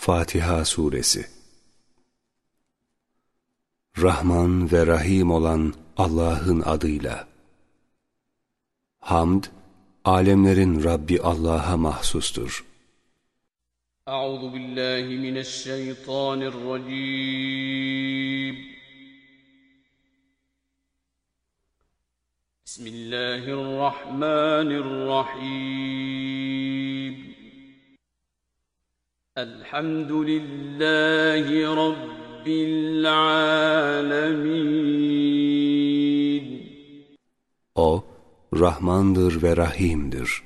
Fatiha Suresi. Rahman ve Rahim olan Allah'ın adıyla. Hamd, alemlerin Rabbi Allah'a mahsustur. Euzu billahi mineşşeytanirracim. Bismillahirrahmanirrahim Elhamdülillahi Rabbil alemin. O, Rahmandır ve Rahim'dir.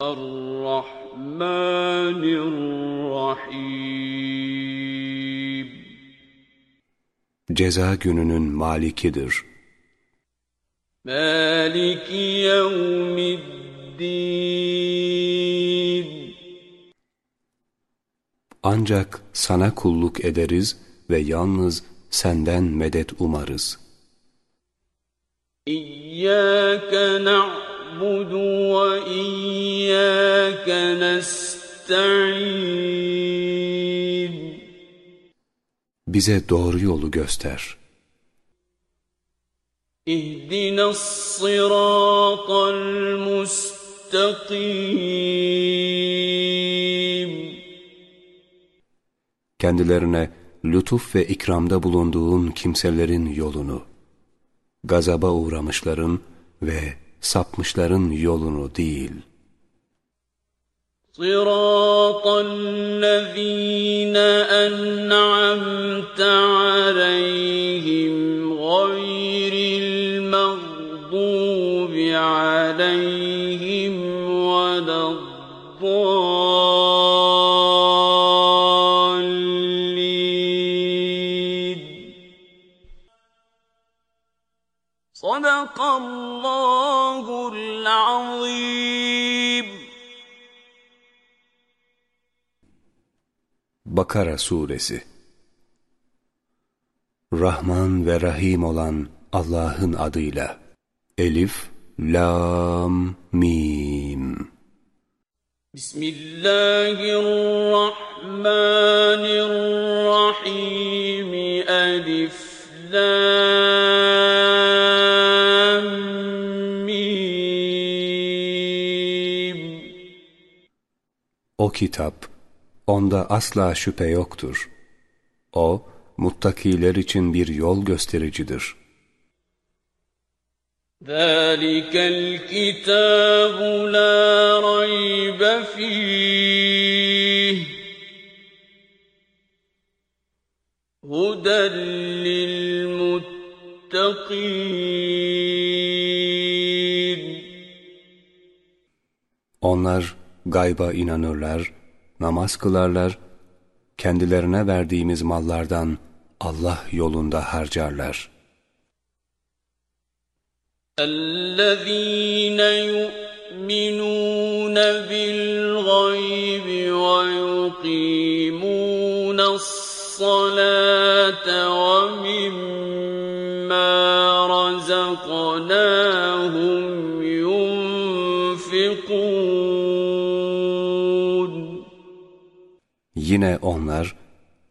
Er-Rahmanir-Rahim. Ceza gününün malikidir. Maliki yevmiddin. Ancak sana kulluk ederiz ve yalnız senden medet umarız. İyyâke na'budu ve iyyâke nesta'in. Bize doğru yolu göster. İhdinas sıratal mustakim. kendilerine lütuf ve ikramda bulunduğun kimselerin yolunu, gazaba uğramışların ve sapmışların yolunu değil. صراط الذين أنعمت عليهم Bakara Suresi. Rahman ve Rahim olan Allah'ın adıyla. Elif, Lam, Mim. Bismillahirrahmanirrahim. Elif, Lam, Mim. O kitap onda asla şüphe yoktur. O, muttakiler için bir yol göstericidir. ذلك الكتاب لا ريب فيه هدى للمتقين Onlar gayba inanırlar, namaz kılarlar, kendilerine verdiğimiz mallardan Allah yolunda harcarlar. الذين يؤمنون بالغيب ويقيمون الصلاة ومما Yine onlar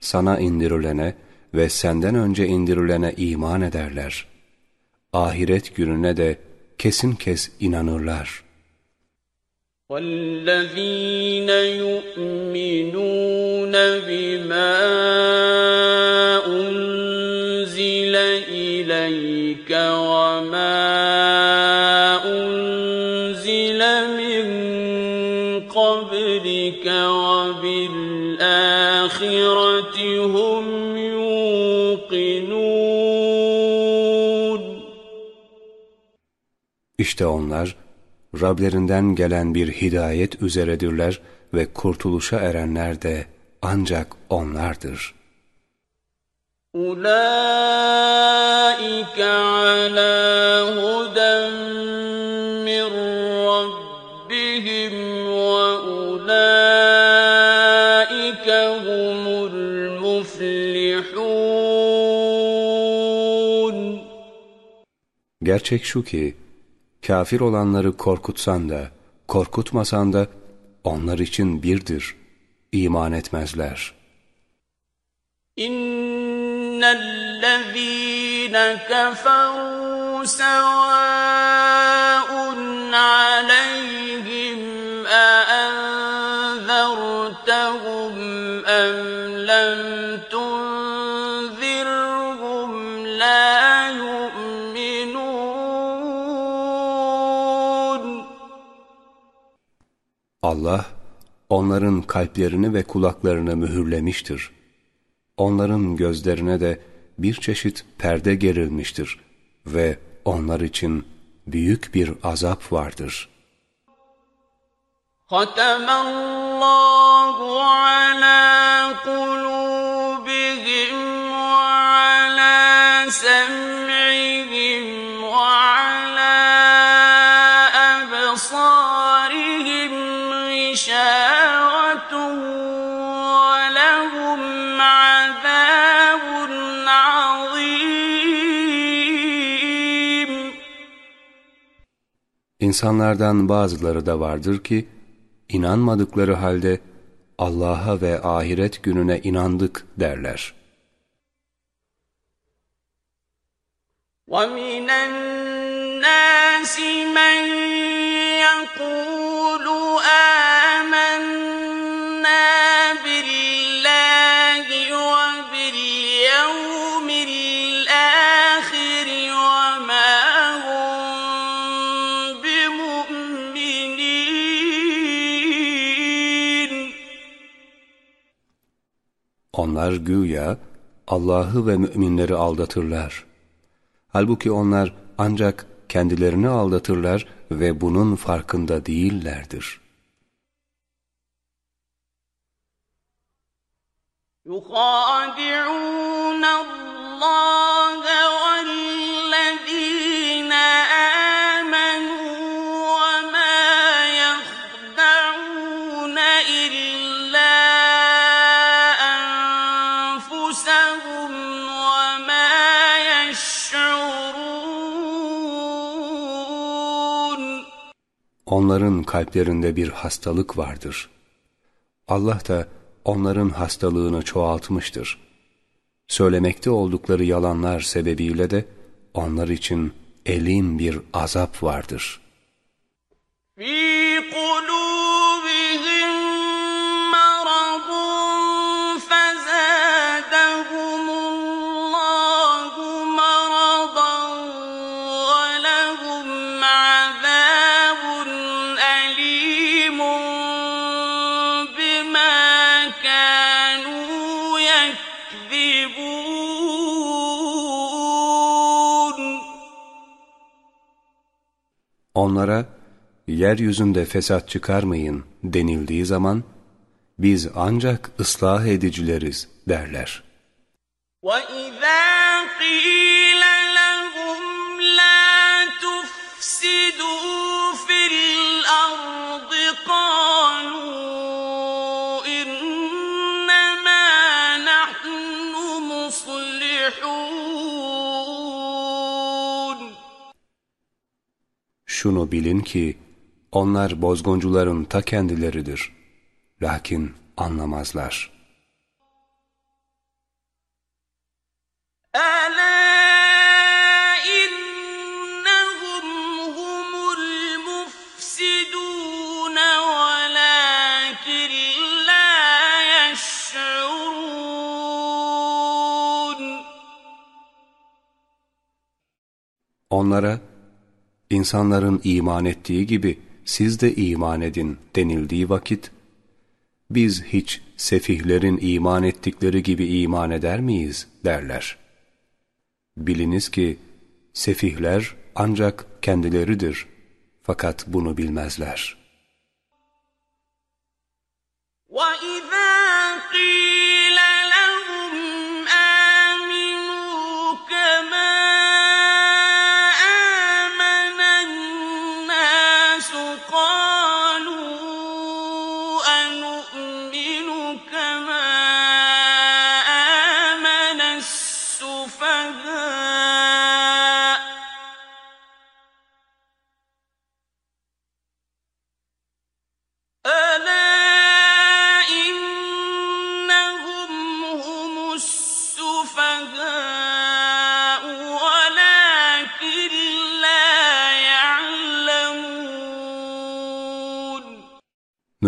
sana indirilene ve senden önce indirilene iman ederler. Ahiret gününe de kesin kes inanırlar. والذين يؤمنون بما İşte onlar Rablerinden gelen bir hidayet üzeredirler ve kurtuluşa erenler de ancak onlardır. Ulaika ala huden min rabbihim ve ulaika humul muflihun. Gerçek şu ki kafir olanları korkutsan da, korkutmasan da onlar için birdir. iman etmezler. İnnellezîne keferû sevâun aleyhim eenzertehum em lem Allah onların kalplerini ve kulaklarını mühürlemiştir. Onların gözlerine de bir çeşit perde gerilmiştir ve onlar için büyük bir azap vardır. خَتَمَ اللّٰهُ عَلَى İnsanlardan bazıları da vardır ki, inanmadıkları halde Allah'a ve ahiret gününe inandık derler. وَمِنَ النَّاسِ مَن يَقُولُ Onlar güya Allah'ı ve müminleri aldatırlar. Halbuki onlar ancak kendilerini aldatırlar ve bunun farkında değillerdir. يخادعون الله Onların kalplerinde bir hastalık vardır. Allah da onların hastalığını çoğaltmıştır. Söylemekte oldukları yalanlar sebebiyle de onlar için elin bir azap vardır. في Onlara yeryüzünde fesat çıkarmayın denildiği zaman biz ancak ıslah edicileriz derler. وَإِذَا şunu bilin ki onlar bozguncuların ta kendileridir. Lakin anlamazlar. Altyazı Onlara insanların iman ettiği gibi siz de iman edin denildiği vakit biz hiç sefihlerin iman ettikleri gibi iman eder miyiz derler. Biliniz ki sefihler ancak kendileridir fakat bunu bilmezler. وَإِذَا قِيلَ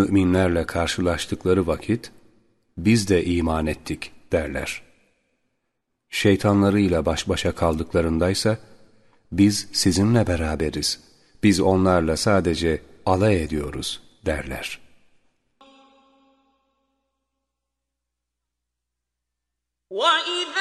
müminlerle karşılaştıkları vakit, biz de iman ettik derler. Şeytanlarıyla baş başa kaldıklarındaysa, biz sizinle beraberiz, biz onlarla sadece alay ediyoruz derler. وَإِذَا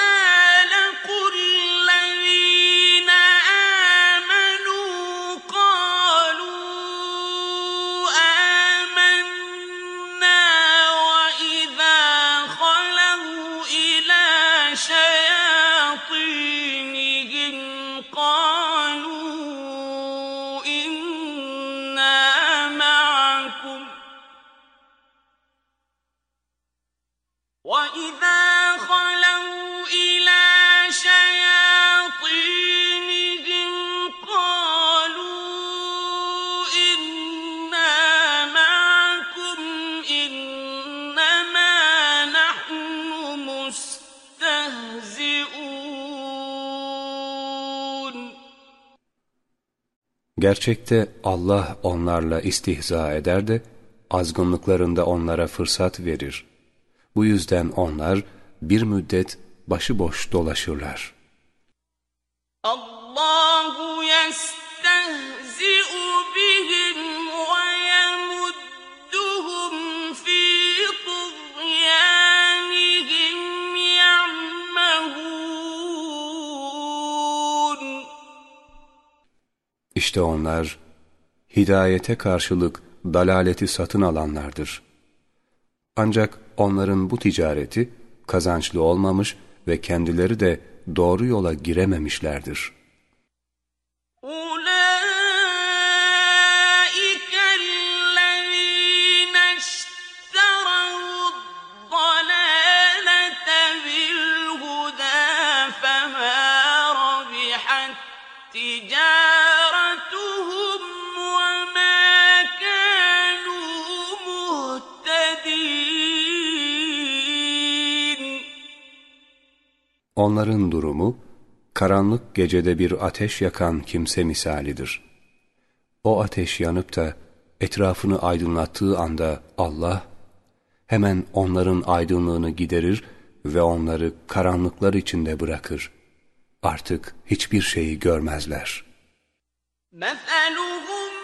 Gerçekte Allah onlarla istihza eder de azgınlıklarında onlara fırsat verir. Bu yüzden onlar bir müddet başıboş dolaşırlar. İşte onlar hidayete karşılık dalaleti satın alanlardır. Ancak onların bu ticareti kazançlı olmamış ve kendileri de doğru yola girememişlerdir. Onların durumu, karanlık gecede bir ateş yakan kimse misalidir. O ateş yanıp da etrafını aydınlattığı anda Allah, hemen onların aydınlığını giderir ve onları karanlıklar içinde bırakır. Artık hiçbir şeyi görmezler. مَثَلُهُ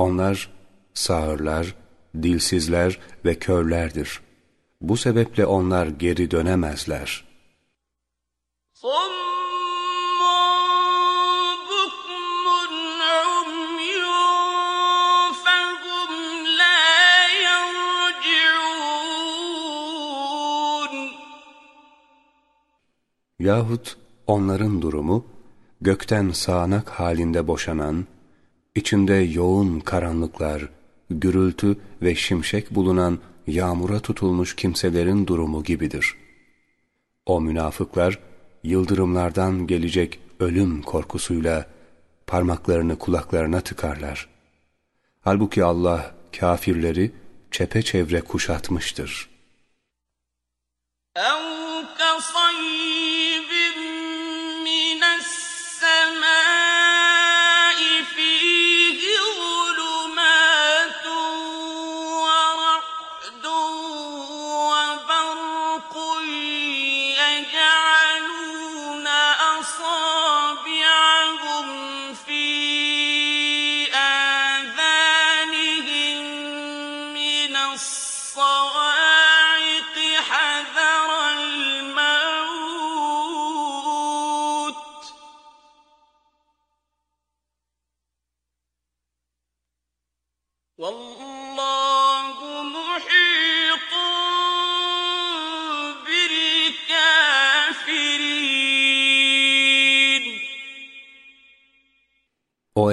Onlar sağırlar, dilsizler ve körlerdir. Bu sebeple onlar geri dönemezler. Yahut onların durumu gökten sağanak halinde boşanan, içinde yoğun karanlıklar, gürültü ve şimşek bulunan yağmura tutulmuş kimselerin durumu gibidir. O münafıklar, yıldırımlardan gelecek ölüm korkusuyla parmaklarını kulaklarına tıkarlar. Halbuki Allah kafirleri çepeçevre kuşatmıştır. اَوْ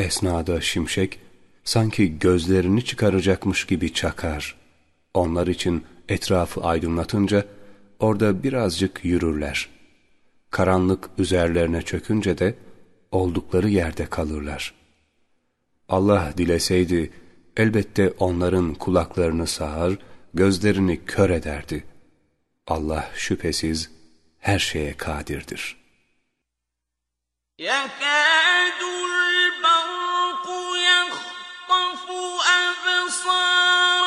esnada şimşek sanki gözlerini çıkaracakmış gibi çakar. Onlar için etrafı aydınlatınca orada birazcık yürürler. Karanlık üzerlerine çökünce de oldukları yerde kalırlar. Allah dileseydi elbette onların kulaklarını sağar, gözlerini kör ederdi. Allah şüphesiz her şeye kadirdir. يكاد البرق يخطف أبصارهم.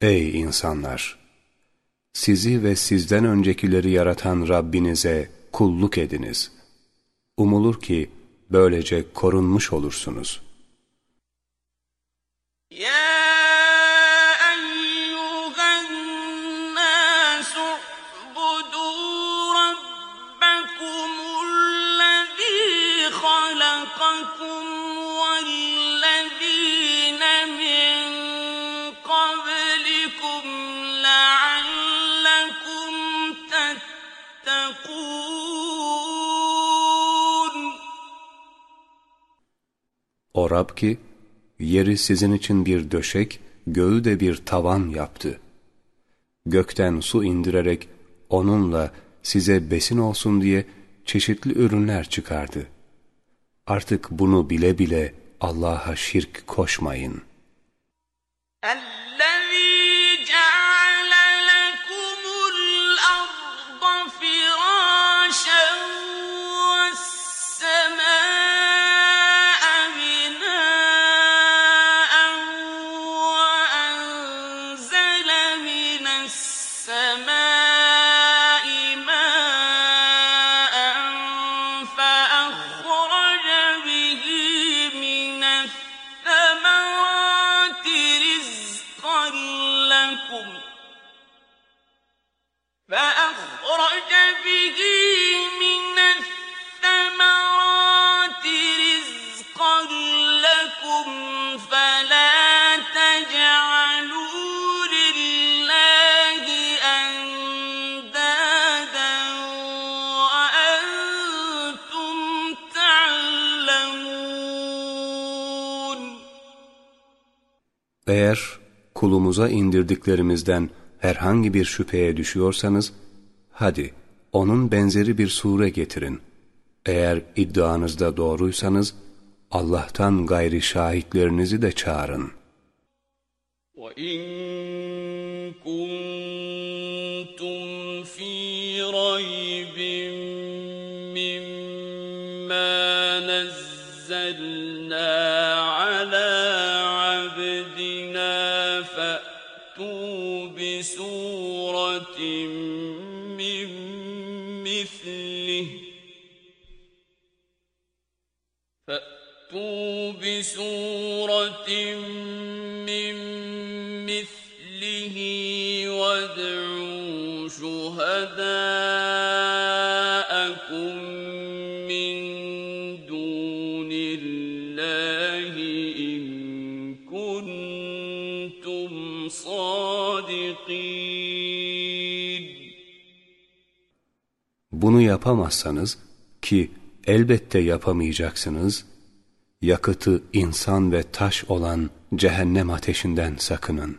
Ey insanlar! Sizi ve sizden öncekileri yaratan Rabbinize kulluk ediniz. Umulur ki böylece korunmuş olursunuz. يا o Rab ki, yeri sizin için bir döşek, göğü de bir tavan yaptı. Gökten su indirerek onunla size besin olsun diye çeşitli ürünler çıkardı. Artık bunu bile bile Allah'a şirk koşmayın. Allah Eğer kulumuza indirdiklerimizden herhangi bir şüpheye düşüyorsanız, hadi onun benzeri bir sure getirin. Eğer iddianızda doğruysanız, Allah'tan gayri şahitlerinizi de çağırın. وإن كنتم في ريب من مثله. فأتوا بسورة من مثله وادعوا شهداءكم من دون الله إن كنتم صادقين. Bunu yapamazsanız ki elbette yapamayacaksınız, yakıtı insan ve taş olan cehennem ateşinden sakının.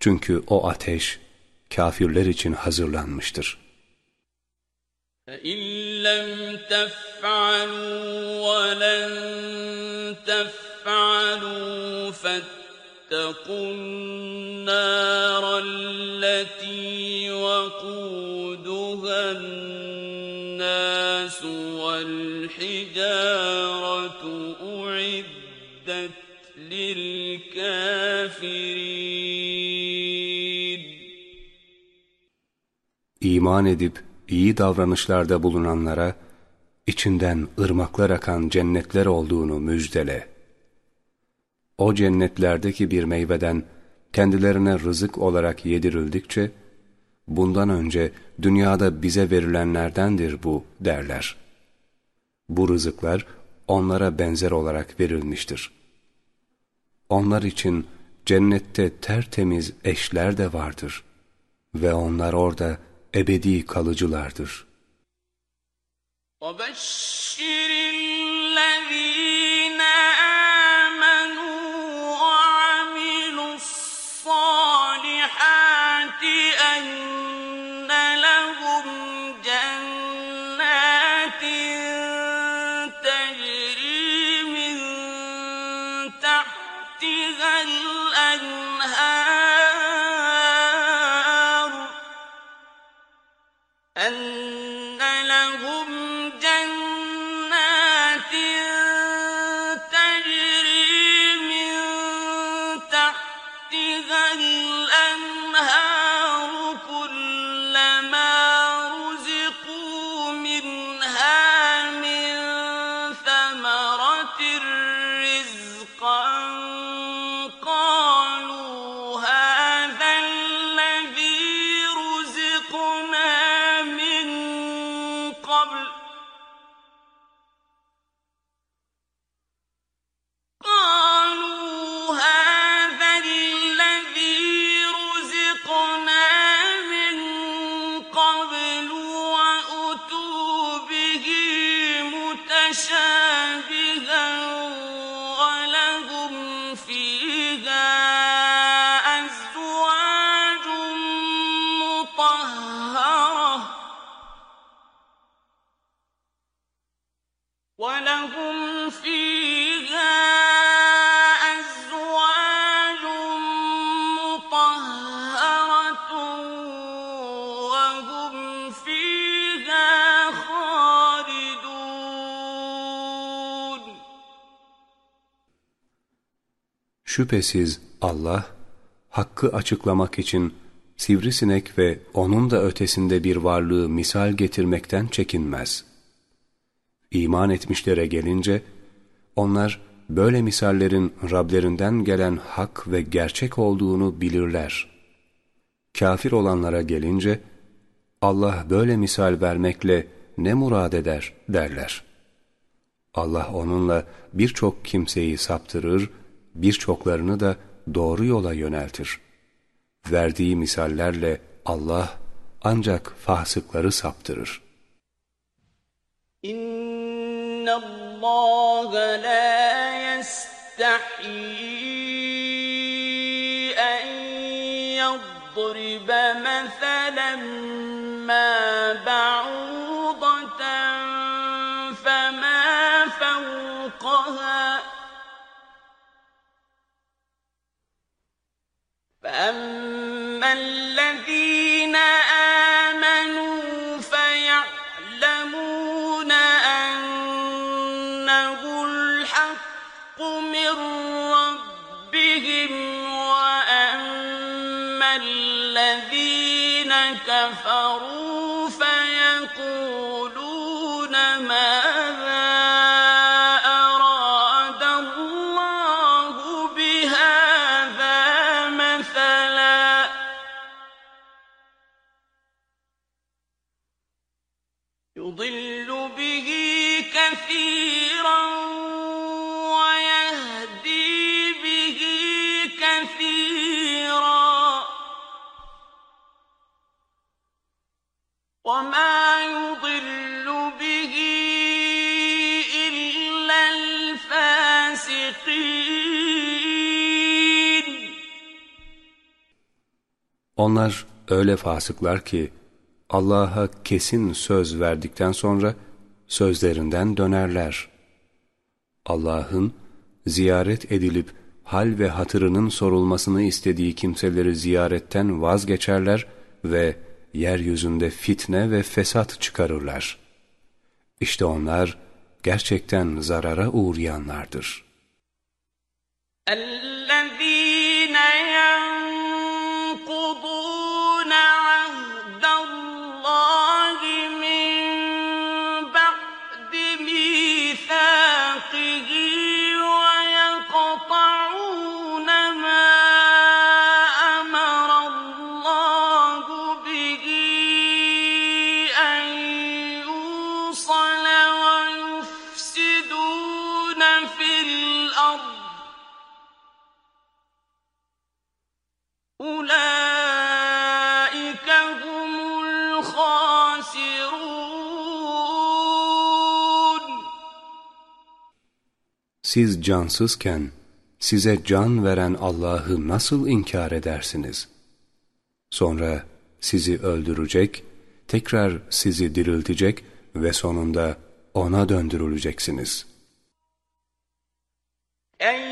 Çünkü o ateş kafirler için hazırlanmıştır. فإن لم تفعلوا ولن تفعلوا فاتقوا النار التي وقودها الناس والحجارة أعدت للكافرين İman edip iyi davranışlarda bulunanlara içinden ırmaklar akan cennetler olduğunu müjdele. O cennetlerdeki bir meyveden kendilerine rızık olarak yedirildikçe, bundan önce dünyada bize verilenlerdendir bu derler. Bu rızıklar onlara benzer olarak verilmiştir. Onlar için cennette tertemiz eşler de vardır ve onlar orada ebedi kalıcılardır. وَبَشِّرِ الَّذ۪ينَ Şüphesiz Allah, hakkı açıklamak için sivrisinek ve onun da ötesinde bir varlığı misal getirmekten çekinmez. İman etmişlere gelince, onlar böyle misallerin Rablerinden gelen hak ve gerçek olduğunu bilirler. Kafir olanlara gelince, Allah böyle misal vermekle ne murad eder derler. Allah onunla birçok kimseyi saptırır birçoklarını da doğru yola yöneltir. Verdiği misallerle Allah ancak fasıkları saptırır. İnna Allah la yestahi en yadribe meselen فأما الذين آمنوا Onlar öyle fasıklar ki Allah'a kesin söz verdikten sonra sözlerinden dönerler. Allah'ın ziyaret edilip hal ve hatırının sorulmasını istediği kimseleri ziyaretten vazgeçerler ve yeryüzünde fitne ve fesat çıkarırlar. İşte onlar gerçekten zarara uğrayanlardır. اَلَّذ۪ينَ siz cansızken size can veren Allah'ı nasıl inkar edersiniz? Sonra sizi öldürecek, tekrar sizi diriltecek ve sonunda ona döndürüleceksiniz. Ey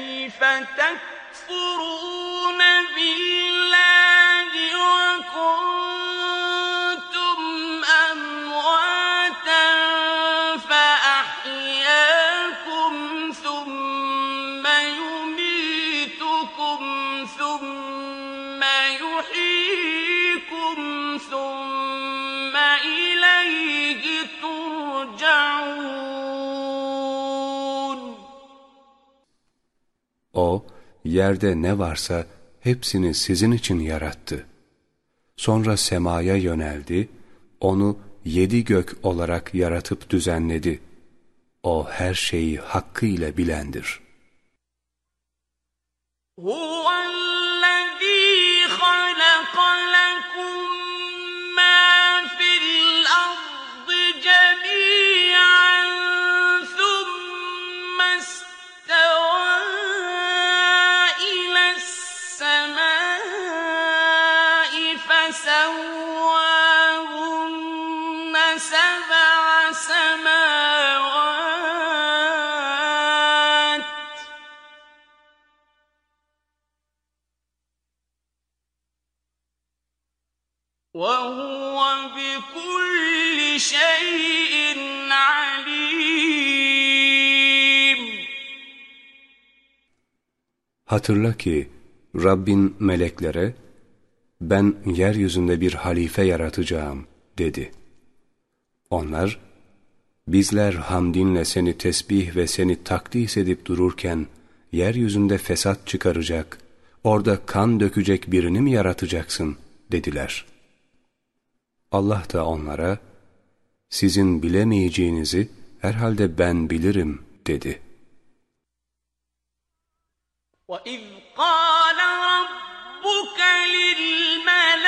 yerde ne varsa hepsini sizin için yarattı. Sonra semaya yöneldi, onu yedi gök olarak yaratıp düzenledi. O her şeyi hakkıyla bilendir. هُوَ Hatırla ki Rabbin meleklere ben yeryüzünde bir halife yaratacağım dedi. Onlar bizler hamdinle seni tesbih ve seni takdis edip dururken yeryüzünde fesat çıkaracak, orada kan dökecek birini mi yaratacaksın dediler. Allah da onlara sizin bilemeyeceğinizi herhalde ben bilirim dedi.'' وَإِذْ قَالَ رَبُّكَ لِلْمَلَائِكَةِ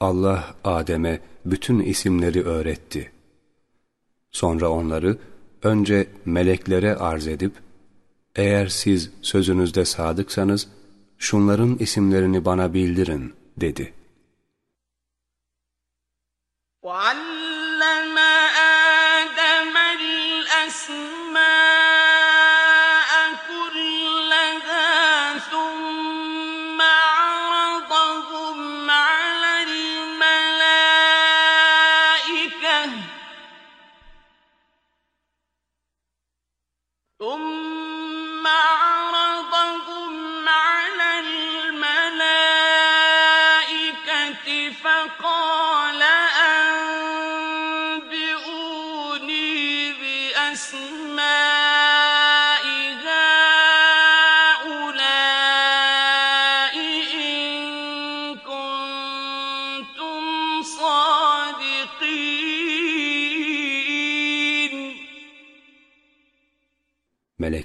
Allah Adem'e bütün isimleri öğretti. Sonra onları önce meleklere arz edip, eğer siz sözünüzde sadıksanız, şunların isimlerini bana bildirin, dedi. وَعَلَّمَ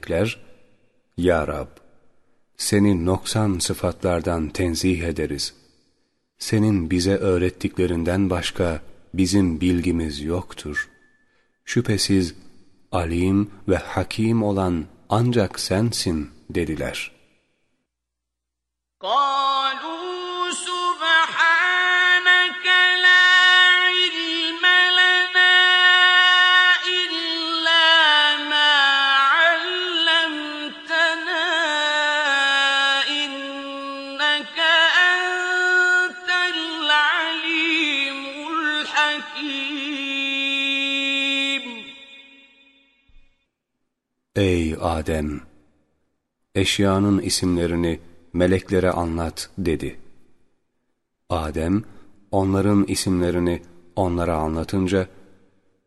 Melekler, Ya Rab, seni noksan sıfatlardan tenzih ederiz. Senin bize öğrettiklerinden başka bizim bilgimiz yoktur. Şüphesiz alim ve hakim olan ancak sensin dediler. قالوا Ey Adem! Eşyanın isimlerini meleklere anlat dedi. Adem, onların isimlerini onlara anlatınca,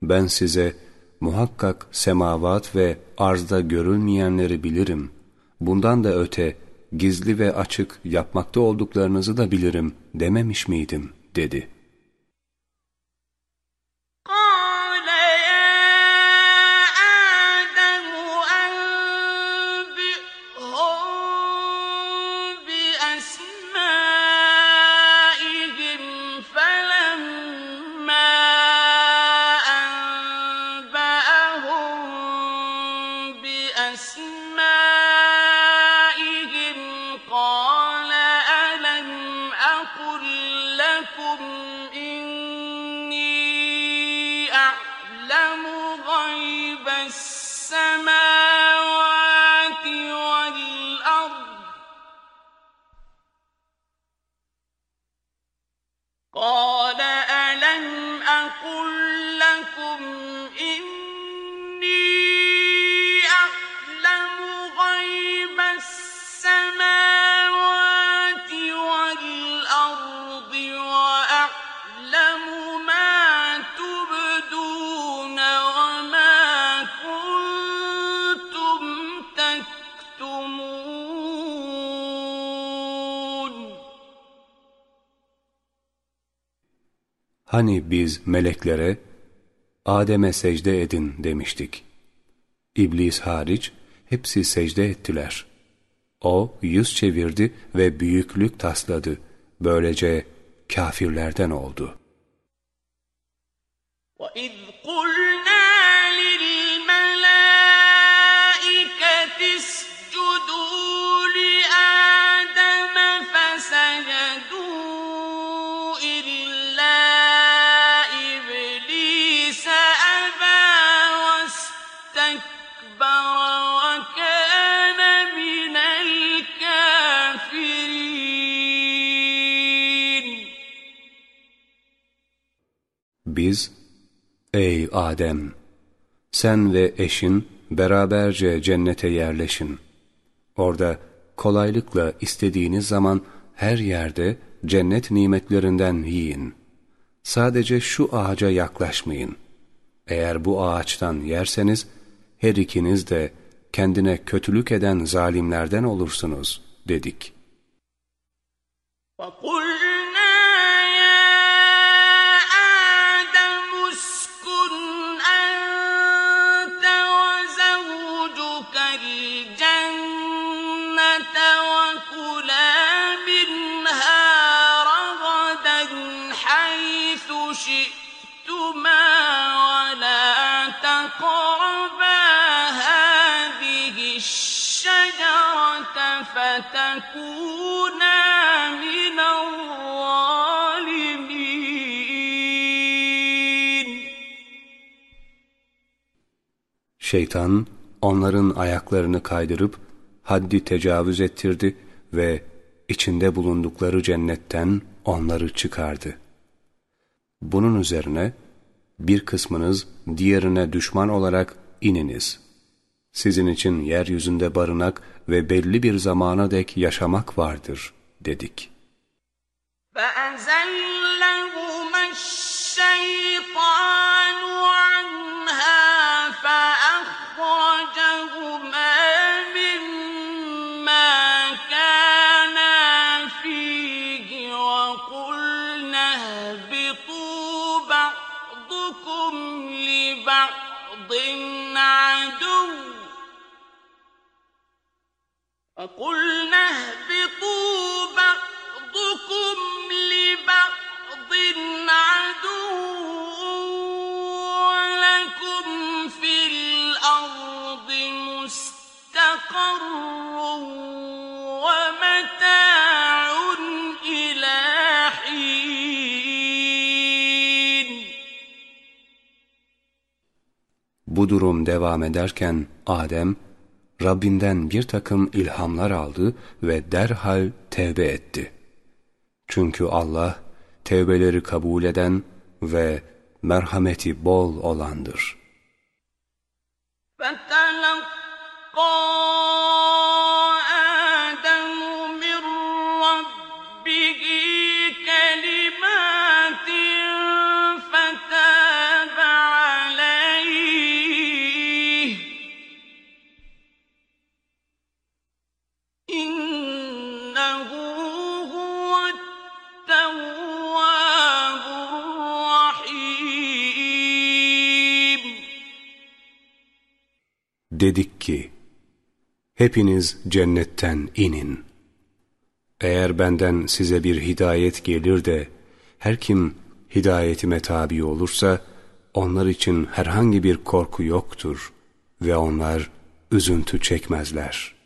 ben size muhakkak semavat ve arzda görülmeyenleri bilirim. Bundan da öte gizli ve açık yapmakta olduklarınızı da bilirim dememiş miydim dedi.'' Hani biz meleklere Adem'e secde edin demiştik. İblis hariç hepsi secde ettiler. O yüz çevirdi ve büyüklük tasladı. Böylece kafirlerden oldu. وَإِذْ قُلْنَا ey Adem! Sen ve eşin beraberce cennete yerleşin. Orada kolaylıkla istediğiniz zaman her yerde cennet nimetlerinden yiyin. Sadece şu ağaca yaklaşmayın. Eğer bu ağaçtan yerseniz, her ikiniz de kendine kötülük eden zalimlerden olursunuz, dedik. وَقُلْ Şeytan onların ayaklarını kaydırıp haddi tecavüz ettirdi ve içinde bulundukları cennetten onları çıkardı. Bunun üzerine bir kısmınız diğerine düşman olarak ininiz. Sizin için yeryüzünde barınak ve belli bir zamana dek yaşamak vardır dedik. فَأَزَلَّهُمَا الشَّيْطَانُ فقلنا اهبطوا بعضكم لبعض عدو ولكم في الأرض مستقر ومتاع إلى حين. Bu durum devam ederken Adem Rabbinden bir takım ilhamlar aldı ve derhal tevbe etti. Çünkü Allah tevbeleri kabul eden ve merhameti bol olandır. فَتَلَقَّى dedik ki, hepiniz cennetten inin. Eğer benden size bir hidayet gelir de, her kim hidayetime tabi olursa, onlar için herhangi bir korku yoktur ve onlar üzüntü çekmezler.''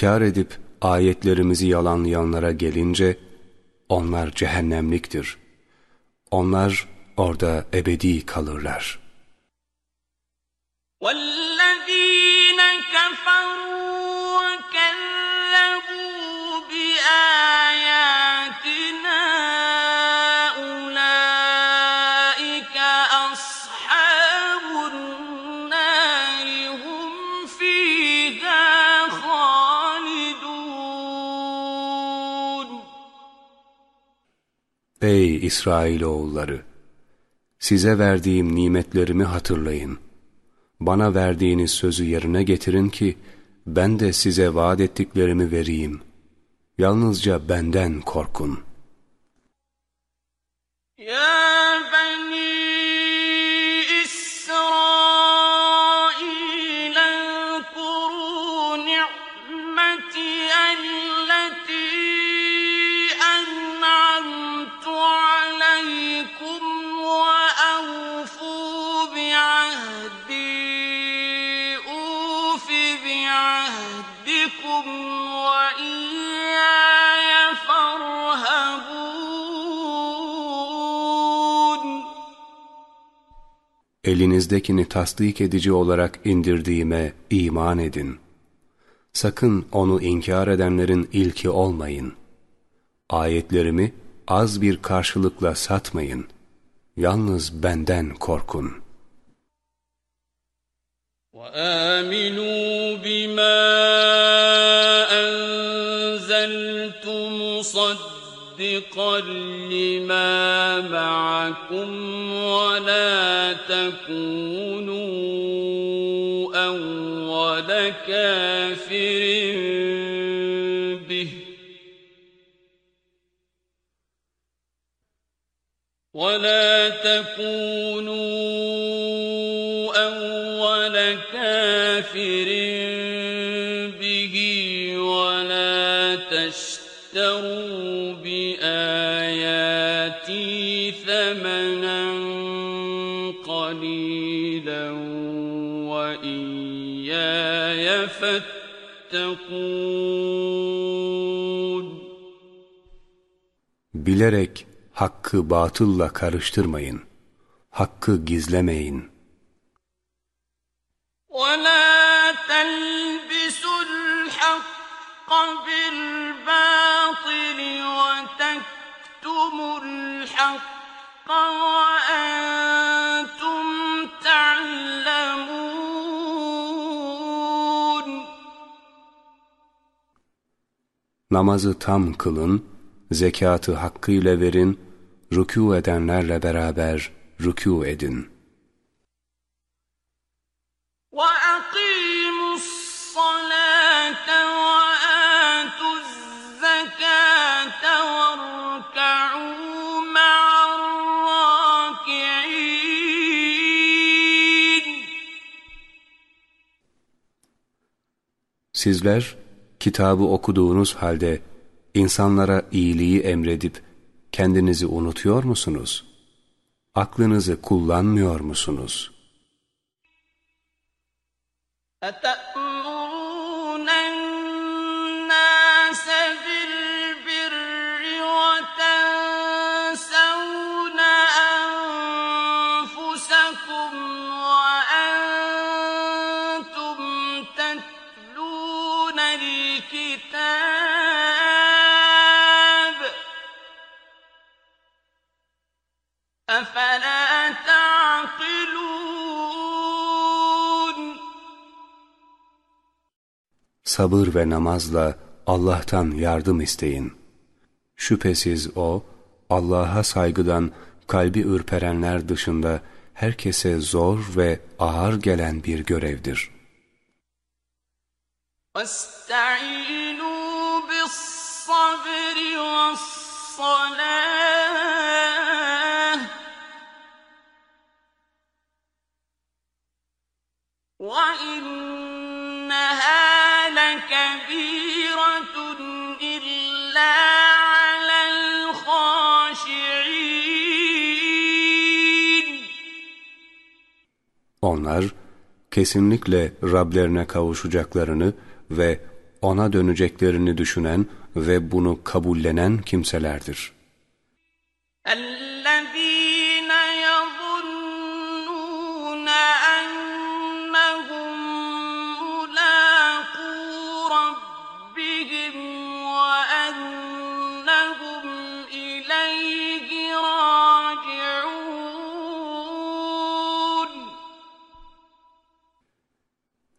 İnkar edip ayetlerimizi yalanlayanlara gelince, onlar cehennemliktir. Onlar orada ebedi kalırlar. Ey İsrailoğulları! Size verdiğim nimetlerimi hatırlayın. Bana verdiğiniz sözü yerine getirin ki, ben de size vaat ettiklerimi vereyim. Yalnızca benden korkun. Ya elinizdekini tasdik edici olarak indirdiğime iman edin. Sakın onu inkar edenlerin ilki olmayın. Ayetlerimi az bir karşılıkla satmayın. Yalnız benden korkun. وَآمِنُوا بِمَا أَنزَلْتُ مُصَدِّقًا مصدقا لما معكم ولا تكونوا أول كافر به. ولا تكونوا أول كافر به ولا تشتروا بآياتي ثمنا. Bilerek hakkı batılla karıştırmayın. Hakkı gizlemeyin. وَلَا تَلْبِسُوا الْحَقَّ بِالْبَاطِلِ وَتَكْتُمُوا الْحَقَّ وَأَنْتُمْ تَعْلَمُونَ Namazı tam kılın, zekatı hakkıyla verin, rükû edenlerle beraber rükû edin. وَأَقِيمُوا الصَّلَاةَ وَآتُوا الزَّكَاةَ وَارْكَعُوا مَعَ الرَّاكِعِينَ Sizler kitabı okuduğunuz halde insanlara iyiliği emredip kendinizi unutuyor musunuz? Aklınızı kullanmıyor musunuz? أَتَأْمُرُونَ Sabır ve namazla Allah'tan yardım isteyin. Şüphesiz O, Allah'a saygıdan kalbi ürperenler dışında herkese zor ve ağır gelen bir görevdir. واستعينوا بالصبر والصلاة وإنها Onlar kesinlikle Rablerine kavuşacaklarını ve ona döneceklerini düşünen ve bunu kabullenen kimselerdir. Allah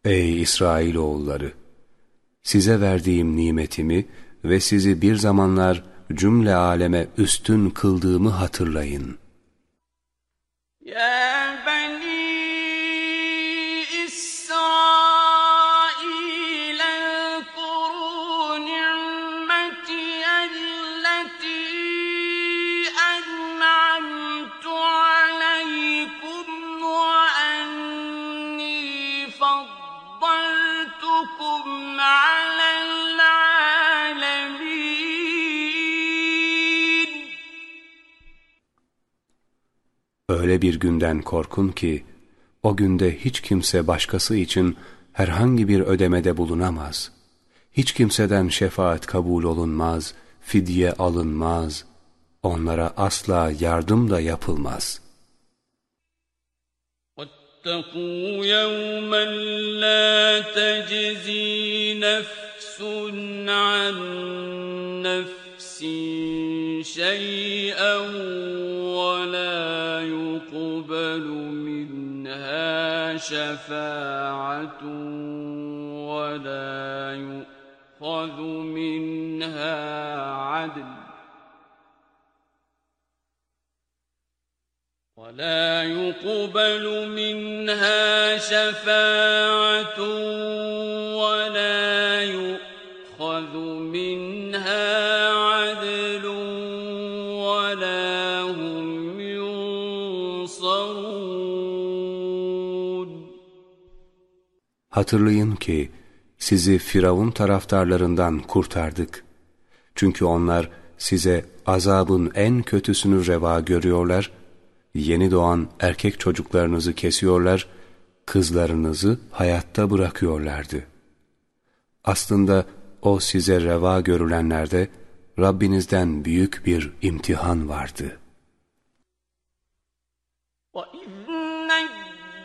Ey İsrailoğulları! Size verdiğim nimetimi ve sizi bir zamanlar cümle aleme üstün kıldığımı hatırlayın. Ya beni Öyle bir günden korkun ki, o günde hiç kimse başkası için herhangi bir ödemede bulunamaz. Hiç kimseden şefaat kabul olunmaz, fidye alınmaz, onlara asla yardım da yapılmaz. واتقوا يوما لا تجزي نفس عن نفس شيئا ولا يقبل منها شفاعة ولا يؤخذ منها عدل ولا يقبل منها شفاعة ولا يؤخذ منها Hatırlayın ki sizi Firavun taraftarlarından kurtardık. Çünkü onlar size azabın en kötüsünü reva görüyorlar, yeni doğan erkek çocuklarınızı kesiyorlar, kızlarınızı hayatta bırakıyorlardı. Aslında o size reva görülenlerde Rabbinizden büyük bir imtihan vardı. وإذ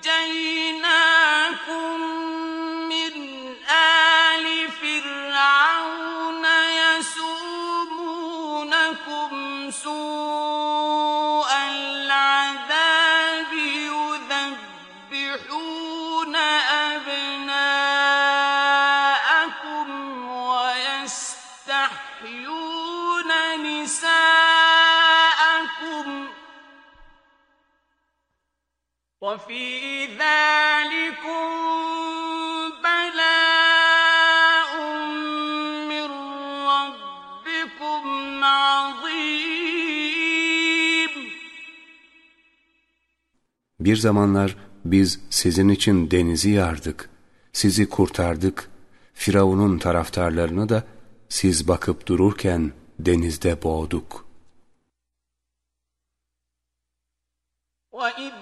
نجيناكم Bir zamanlar biz sizin için denizi yardık, sizi kurtardık, Firavun'un taraftarlarını da siz bakıp dururken denizde boğduk. وإذ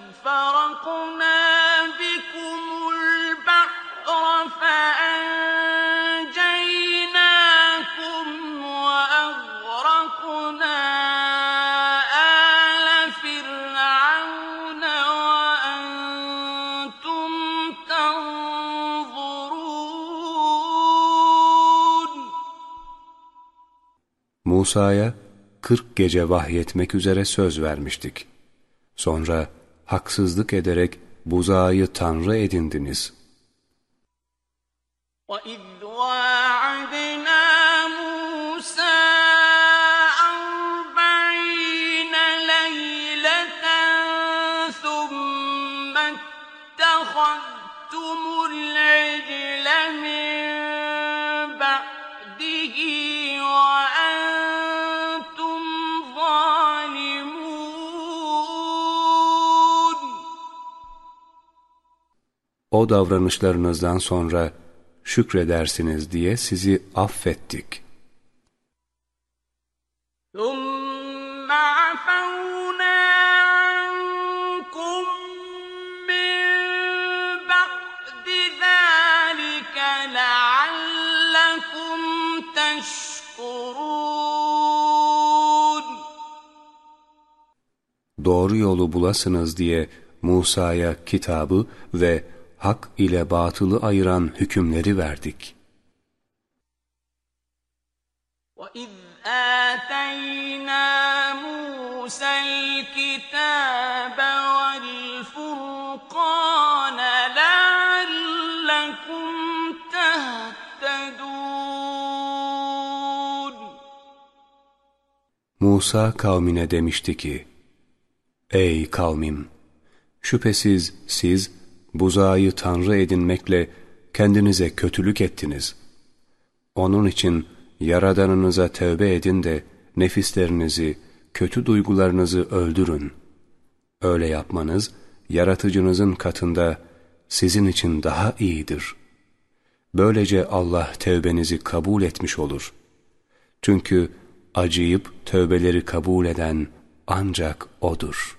Musa'ya 40 gece vahyetmek üzere söz vermiştik. Sonra haksızlık ederek buzağı tanrı edindiniz. وَإِذْ O davranışlarınızdan sonra şükredersiniz diye sizi affettik. ثُمَّ عَفَوْنَا عَنكُم مِّن بَعْدِ ذَٰلِكَ لَعَلَّكُمْ تَشْكُرُونَ Doğru yolu bulasınız diye Musa'ya kitabı ve hak ile batılı ayıran hükümleri verdik. وَإِذْ آتَيْنَا مُوسَى الْكِتَابَ وَالْفُرْقَانَ لَعَلَّكُمْ تَهْتَدُونَ Musa kavmine demişti ki, Ey kavmim! Şüphesiz siz buzağı tanrı edinmekle kendinize kötülük ettiniz. Onun için Yaradanınıza tövbe edin de nefislerinizi, kötü duygularınızı öldürün. Öyle yapmanız, yaratıcınızın katında sizin için daha iyidir. Böylece Allah tövbenizi kabul etmiş olur. Çünkü acıyıp tövbeleri kabul eden ancak O'dur.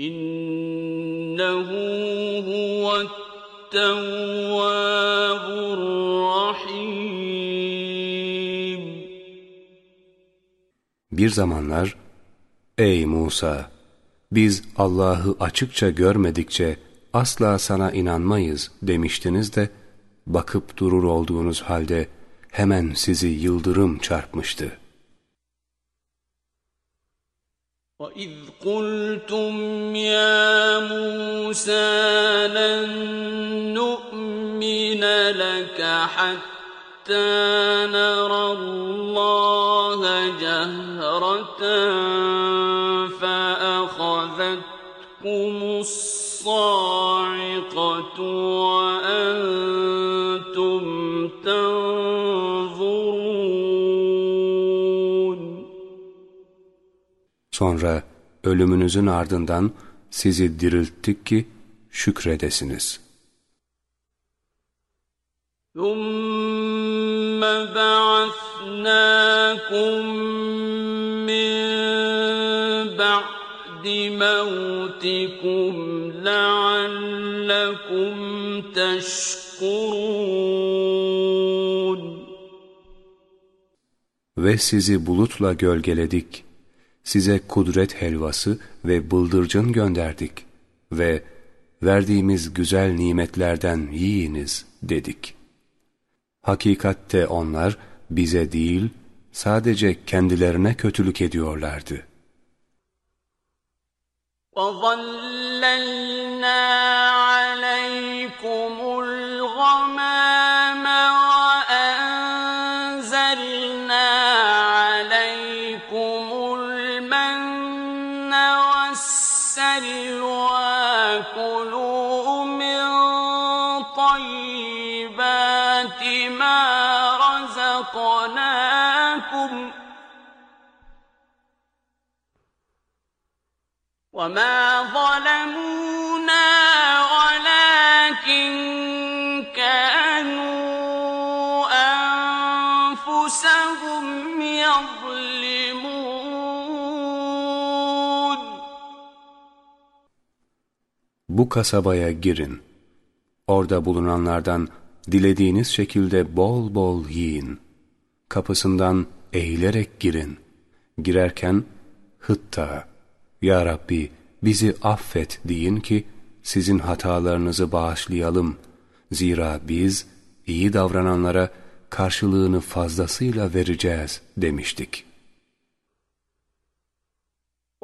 İnnehu huvettevvâbur-rahîm. Bir zamanlar, Ey Musa! Biz Allah'ı açıkça görmedikçe asla sana inanmayız demiştiniz de, bakıp durur olduğunuz halde hemen sizi yıldırım çarpmıştı. وَإِذْ قُلْتُمْ يَا مُوسَىٰ لَن نُّؤْمِنَ لَكَ حَتَّىٰ نَرَى اللَّهَ جَهْرَةً فَأَخَذَتْكُمُ الصَّاعِقَةُ وَأَنتُمْ Sonra ölümünüzün ardından sizi dirilttik ki şükredesiniz. ثُمَّ بَعَثْنَاكُم مِّن بَعْدِ مَوْتِكُمْ لَعَلَّكُمْ تَشْكُرُونَ Ve sizi bulutla gölgeledik. Size kudret helvası ve bıldırcın gönderdik. Ve verdiğimiz güzel nimetlerden yiyiniz dedik. Hakikatte onlar bize değil, sadece kendilerine kötülük ediyorlardı. وَظَلَّلْنَا وما ظلمونا ولكن كانوا أنفسهم يظلمون Bu kasabaya girin. Orada bulunanlardan dilediğiniz şekilde bol bol yiyin. Kapısından eğilerek girin. Girerken hıtta, Ya Rabbi bizi affet deyin ki sizin hatalarınızı bağışlayalım. Zira biz iyi davrananlara karşılığını fazlasıyla vereceğiz demiştik.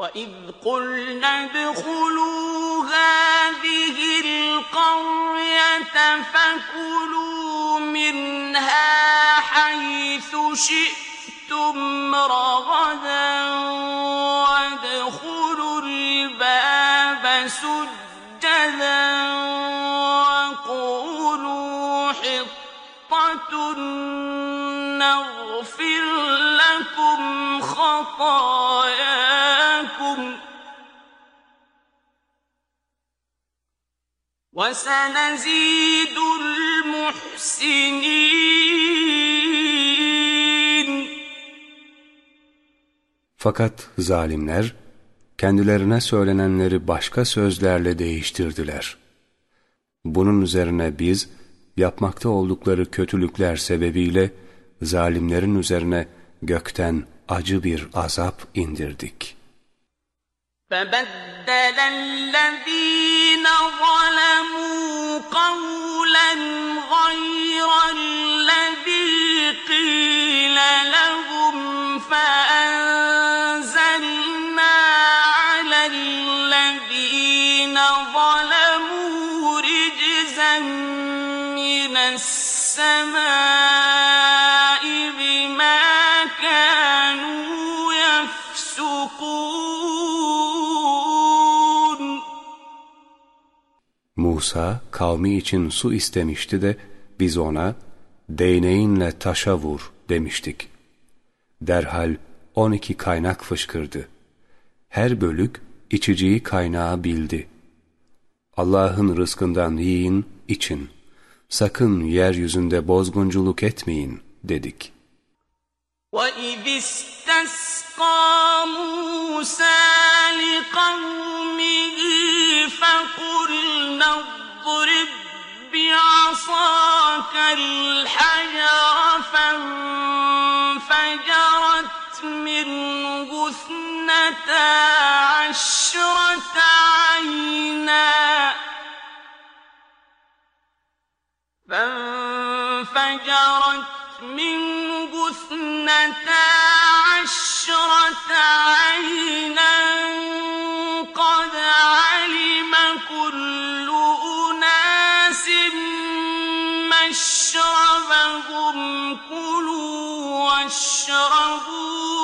وَإِذْ قُلْنَا ادْخُلُوا هَٰذِهِ الْقَرْيَةَ فَكُلُوا مِنْهَا حَيْثُ شِئْتُمْ رَغَدًا وَادْخُلُوا الْبَابَ سُجَّدًا وَقُولُوا حِطَّةٌ نَّغْفِرْ لَكُمْ خَطَايَاكُمْ وَسَنَزِيدُ الْمُحْسِنِينَ Fakat zalimler kendilerine söylenenleri başka sözlerle değiştirdiler. Bunun üzerine biz yapmakta oldukları kötülükler sebebiyle zalimlerin üzerine gökten acı bir azap indirdik. فبدل الذين ظلموا قولا غير الذي قيل لهم فأنزلنا من السماء بما كانوا يفسقون Musa kavmi için su istemişti de biz ona değneğinle taşa vur demiştik. Derhal on iki kaynak fışkırdı. Her bölük içeceği kaynağı bildi. Allah'ın rızkından yiyin, için. Sakın yeryüzünde bozgunculuk etmeyin dedik. وَإِذِ اسْتَسْقَىٰ مُوسَىٰ لِقَوْمِهِ فَقُلْنَا اضْرِب بِّعَصَاكَ الْحَجَرَ فَانفَجَرَتْ مِنْهُ اثْنَتَا عَشْرَةَ عَيْنًا فانفجرت منه اثنتا عشرة عينا قد علم كل أناس مشربهم كلوا واشربوا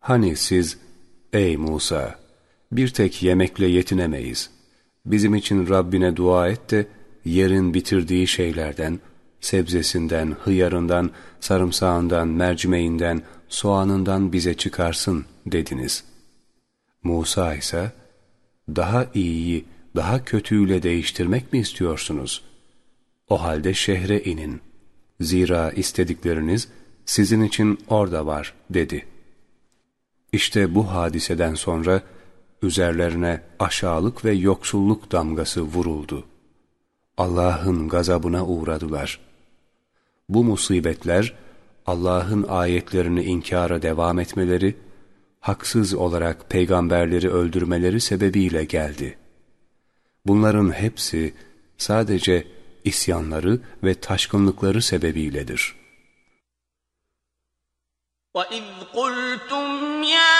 Hani siz, ey Musa, bir tek yemekle yetinemeyiz. Bizim için Rabbine dua et de yerin bitirdiği şeylerden, sebzesinden, hıyarından, sarımsağından, mercimeğinden, soğanından bize çıkarsın dediniz. Musa ise, daha iyiyi, daha kötüyle değiştirmek mi istiyorsunuz? O halde şehre inin. Zira istedikleriniz sizin için orada var dedi. İşte bu hadiseden sonra üzerlerine aşağılık ve yoksulluk damgası vuruldu. Allah'ın gazabına uğradılar. Bu musibetler Allah'ın ayetlerini inkara devam etmeleri, haksız olarak peygamberleri öldürmeleri sebebiyle geldi. Bunların hepsi sadece isyanları ve taşkınlıkları sebebiyledir. وَإِذْ قُلْتُمْ يَا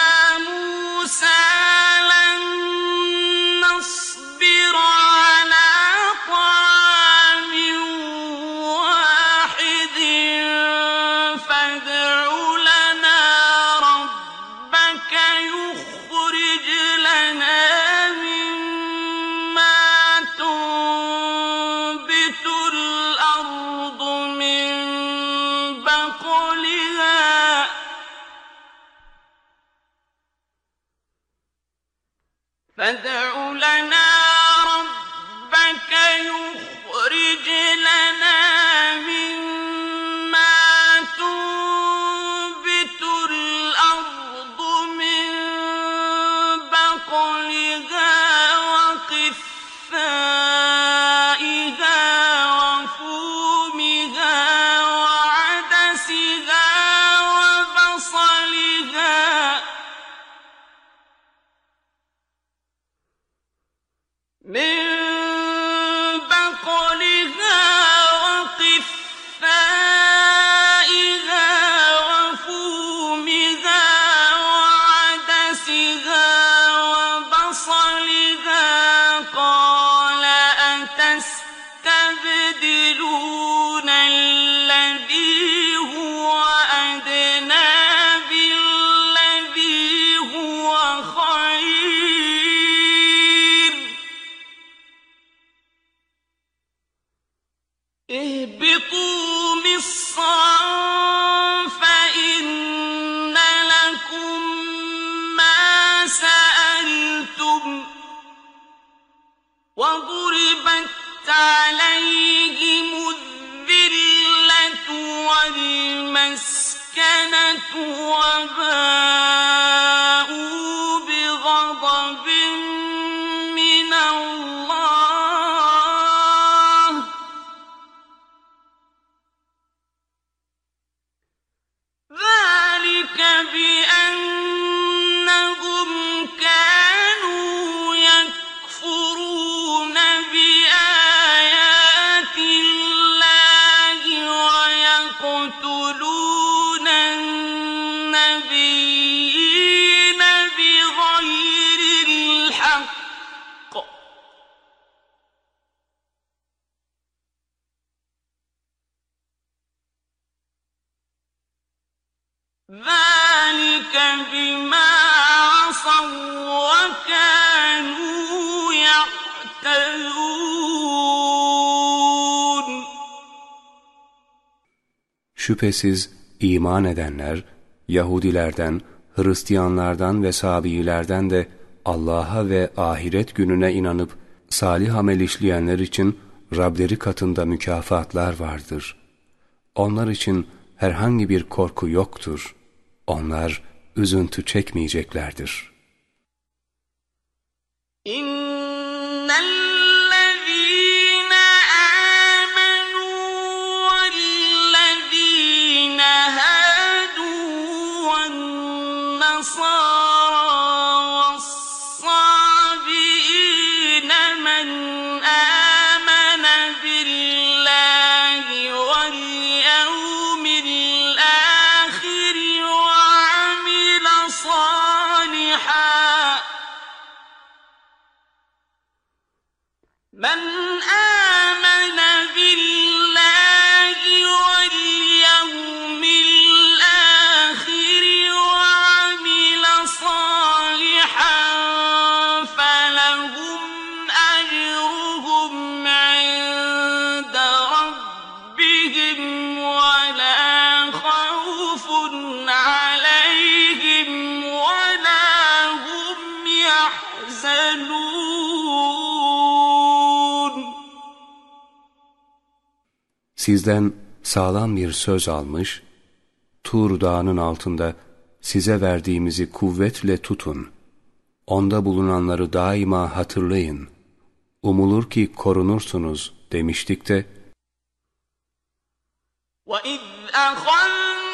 Şüphesiz iman edenler, Yahudilerden, Hristiyanlardan ve Sabiilerden de Allah'a ve ahiret gününe inanıp salih amel işleyenler için Rableri katında mükafatlar vardır. Onlar için herhangi bir korku yoktur. Onlar üzüntü çekmeyeceklerdir. İnnel صار Sizden sağlam bir söz almış, Tur dağının altında size verdiğimizi kuvvetle tutun. Onda bulunanları daima hatırlayın. Umulur ki korunursunuz demiştik de, وَإِذْ أَخَذْنَا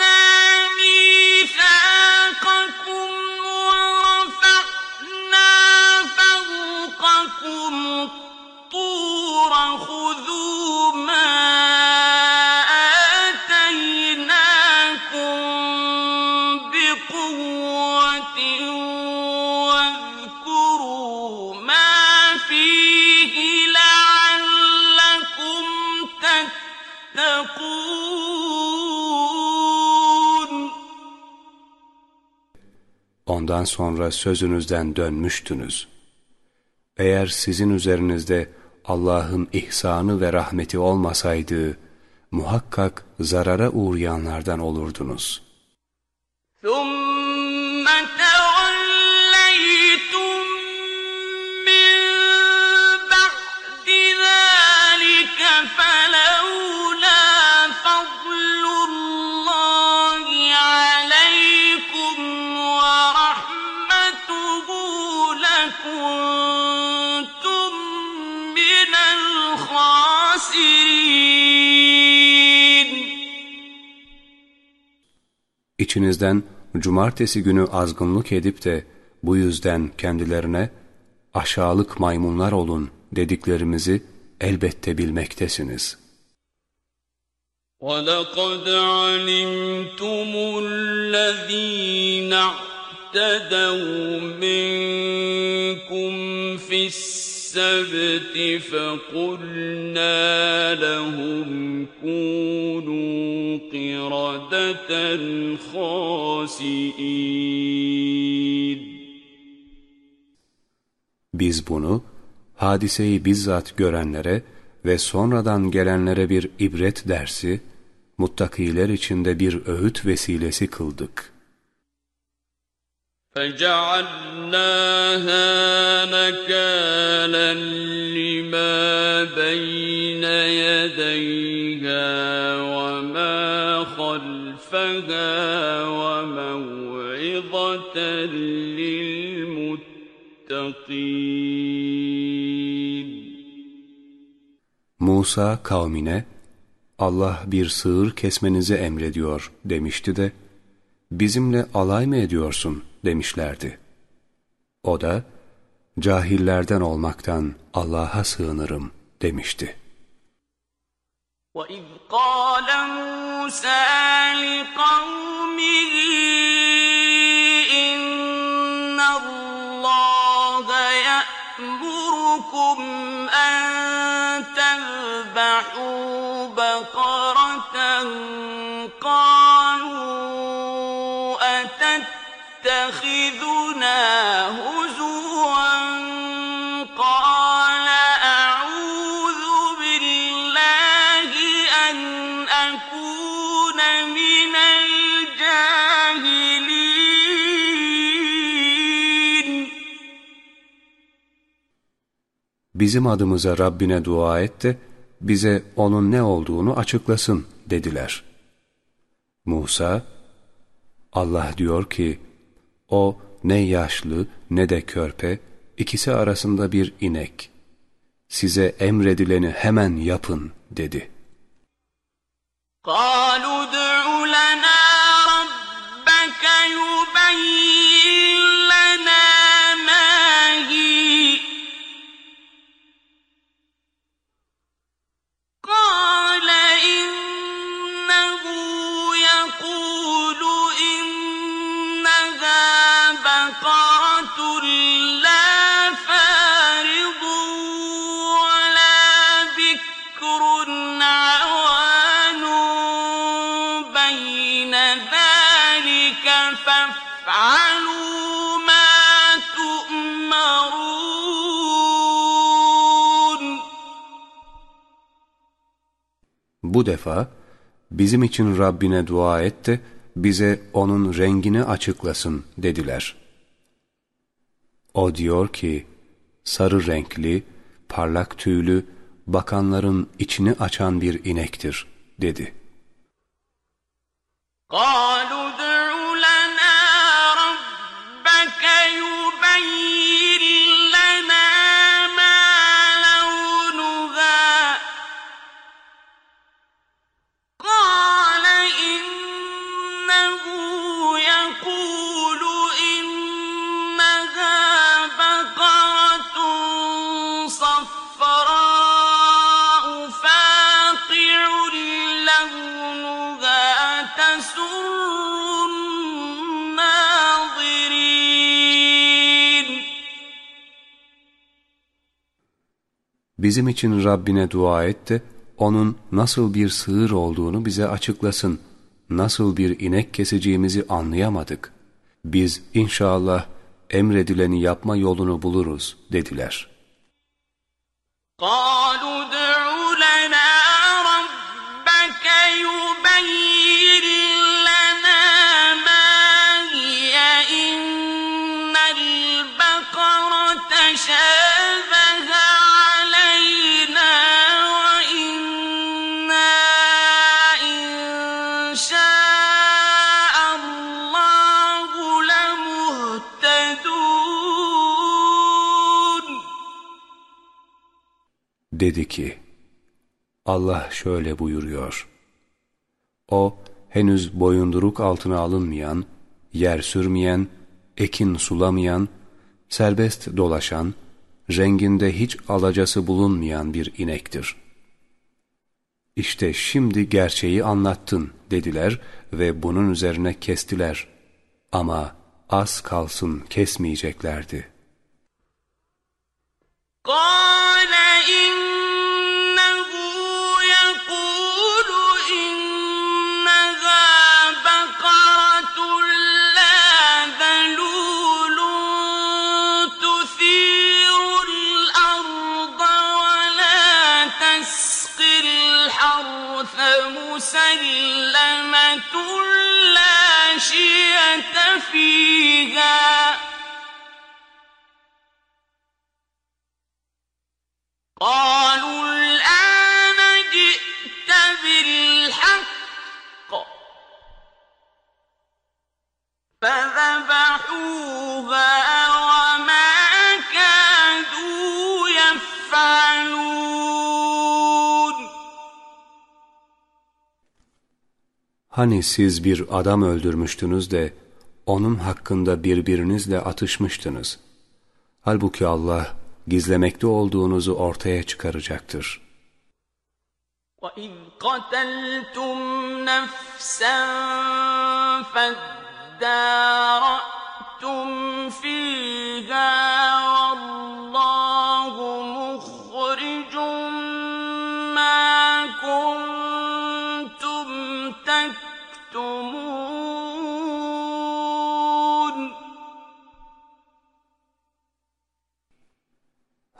Ondan sonra sözünüzden dönmüştünüz. Eğer sizin üzerinizde Allah'ın ihsanı ve rahmeti olmasaydı, muhakkak zarara uğrayanlardan olurdunuz. ثم İçinizden cumartesi günü azgınlık edip de bu yüzden kendilerine aşağılık maymunlar olun dediklerimizi elbette bilmektesiniz. وَلَقَدْ عَلِمْتُمُ الَّذ۪ينَ اعْتَدَوْا مِنْكُمْ فِي السَّبْتِ فَقُلْنَا لَهُمْ كُونُوا قِرَدَةً خَاسِئِينَ Biz bunu hadiseyi bizzat görenlere ve sonradan gelenlere bir ibret dersi, muttakiler içinde bir öğüt vesilesi kıldık. فجعلناها نكالا لما بين يديها وما خلفها وموعظة للمتقين Musa kavmine, Allah bir sığır kesmenizi emrediyor demişti de, bizimle alay mı ediyorsun demişlerdi. O da, cahillerden olmaktan Allah'a sığınırım demişti. وَإِذْ قَالَ مُوسَى لِقَوْمِهِ إِنَّ اللَّهَ يَأْمُرُكُمْ أَن تَذْبَحُوا Bizim adımıza Rabbine dua et de, bize onun ne olduğunu açıklasın dediler. Musa, Allah diyor ki, o ne yaşlı ne de körpe, ikisi arasında bir inek. Size emredileni hemen yapın dedi. قالوا Bu defa bizim için Rabbine dua et de bize onun rengini açıklasın dediler. O diyor ki, sarı renkli, parlak tüylü, bakanların içini açan bir inektir dedi. قالوا Bizim için Rabbine dua et de onun nasıl bir sığır olduğunu bize açıklasın. Nasıl bir inek keseceğimizi anlayamadık. Biz inşallah emredileni yapma yolunu buluruz dediler. قالوا Dedi ki, Allah şöyle buyuruyor. O, henüz boyunduruk altına alınmayan, yer sürmeyen, ekin sulamayan, serbest dolaşan, renginde hiç alacası bulunmayan bir inektir. İşte şimdi gerçeği anlattın dediler ve bunun üzerine kestiler. Ama az kalsın kesmeyeceklerdi. قال إنه مسلمة لا شية فيها. قالوا الآن جئت بالحق. فذبحوها. Hani siz bir adam öldürmüştünüz de onun hakkında birbirinizle atışmıştınız. Halbuki Allah gizlemekte olduğunuzu ortaya çıkaracaktır. وَإِذْ قَتَلْتُمْ نَفْسًا فَادَّارَأْتُمْ فِيهَا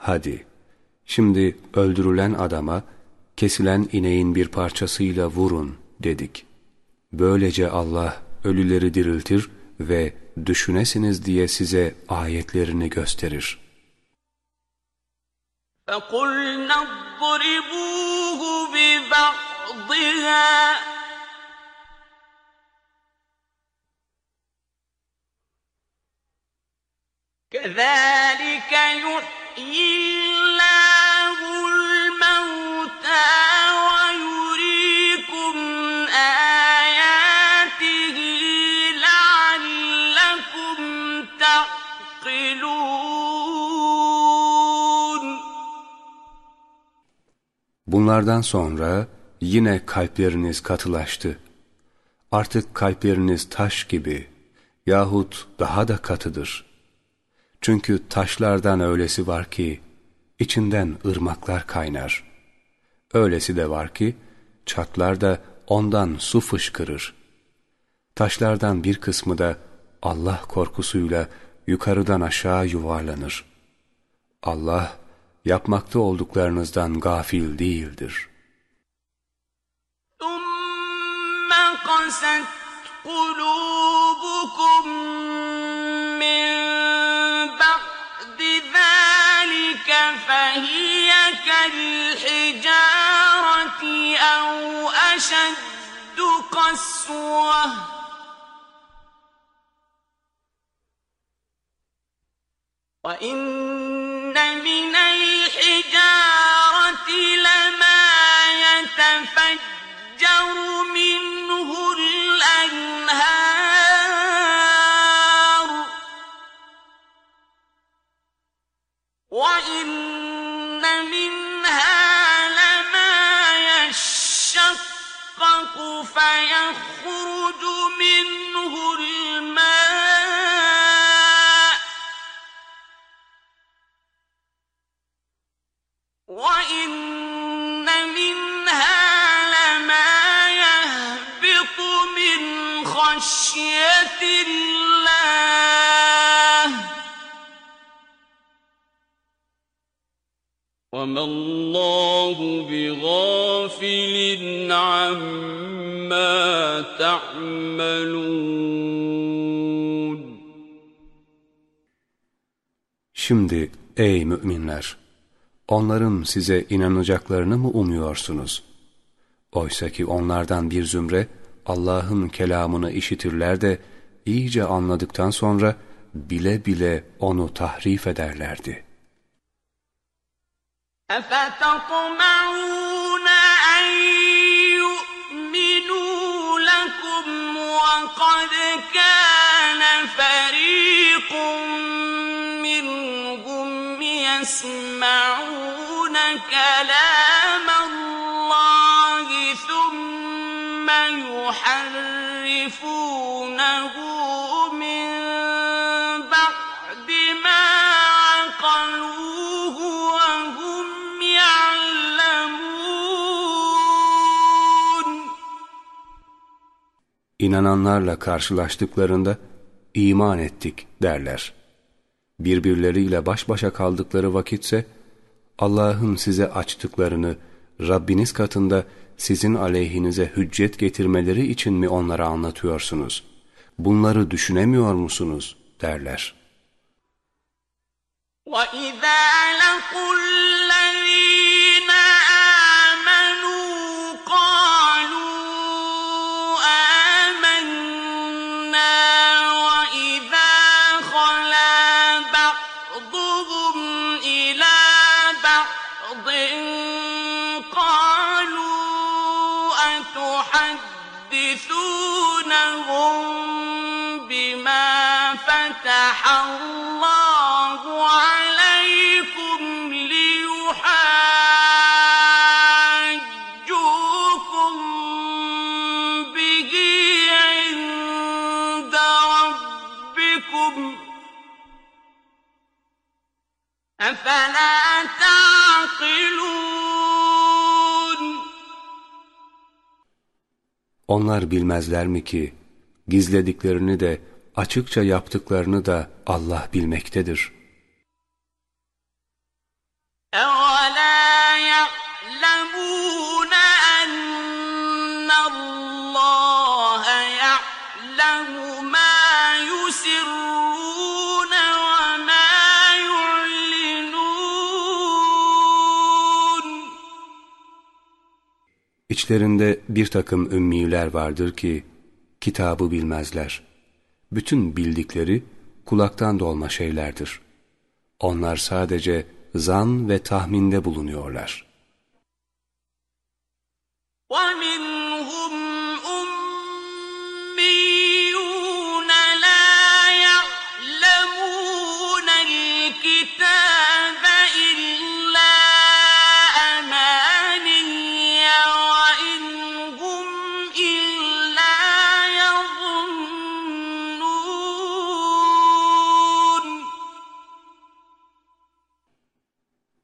Hadi, şimdi öldürülen adama kesilen ineğin bir parçasıyla vurun dedik. Böylece Allah ölüleri diriltir ve düşünesiniz diye size ayetlerini gösterir. فَقُلْنَا اضْرِبُوهُ بِبَعْضِهَا كَذَلِكَ يُحْيِي Bunlardan sonra yine kalpleriniz katılaştı. Artık kalpleriniz taş gibi yahut daha da katıdır.'' Çünkü taşlardan öylesi var ki içinden ırmaklar kaynar. Öylesi de var ki çatlar da ondan su fışkırır. Taşlardan bir kısmı da Allah korkusuyla yukarıdan aşağı yuvarlanır. Allah yapmakta olduklarınızdan gafil değildir. ثُمَّ قَسَتْ قُلُوبُكُم فَهِيَ كَالْحِجَارَةِ أَوْ أَشَدُّ قَسْوَةً ۚ. وَإِنَّ مِنَ وإن منها لما يهبط من خشية الله وما الله بغافل عما تعملون. Şimdi ey müminler Onların size inanacaklarını mı umuyorsunuz? Oysa ki onlardan bir zümre Allah'ın kelamını işitirler de iyice anladıktan sonra bile bile onu tahrif ederlerdi. أفتطمعون أن يسمعون كلام الله ثم يحرفونه من بعد ما عقلوه وهم يعلمون İnananlarla karşılaştıklarında iman ettik derler. Birbirleriyle baş başa kaldıkları vakitse Allah'ın size açtıklarını Rabbiniz katında sizin aleyhinize hüccet getirmeleri için mi onlara anlatıyorsunuz? Bunları düşünemiyor musunuz? derler. وَإِذَا لَقُوا Onlar bilmezler mi ki gizlediklerini de açıkça yaptıklarını da Allah bilmektedir. İçlerinde bir takım ümmiler vardır ki kitabı bilmezler.'' Bütün bildikleri kulaktan dolma şeylerdir. Onlar sadece zan ve tahminde bulunuyorlar. وَمِنْهُمْ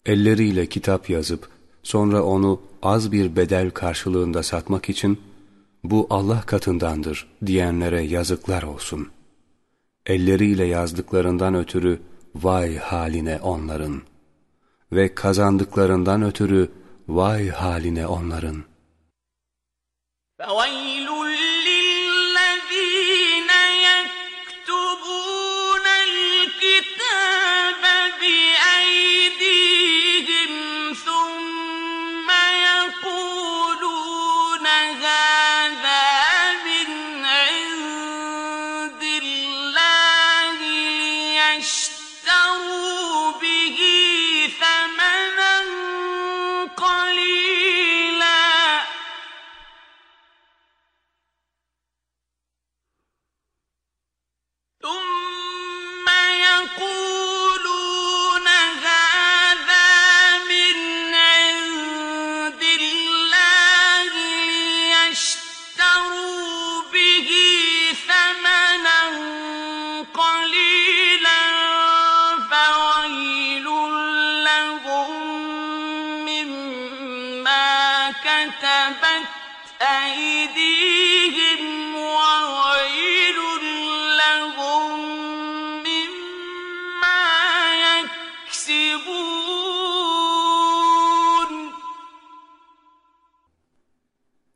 Elleriyle kitap yazıp sonra onu az bir bedel karşılığında satmak için bu Allah katındandır diyenlere yazıklar olsun. Elleriyle yazdıklarından ötürü vay haline onların ve kazandıklarından ötürü vay haline onların. فَوَيْلٌ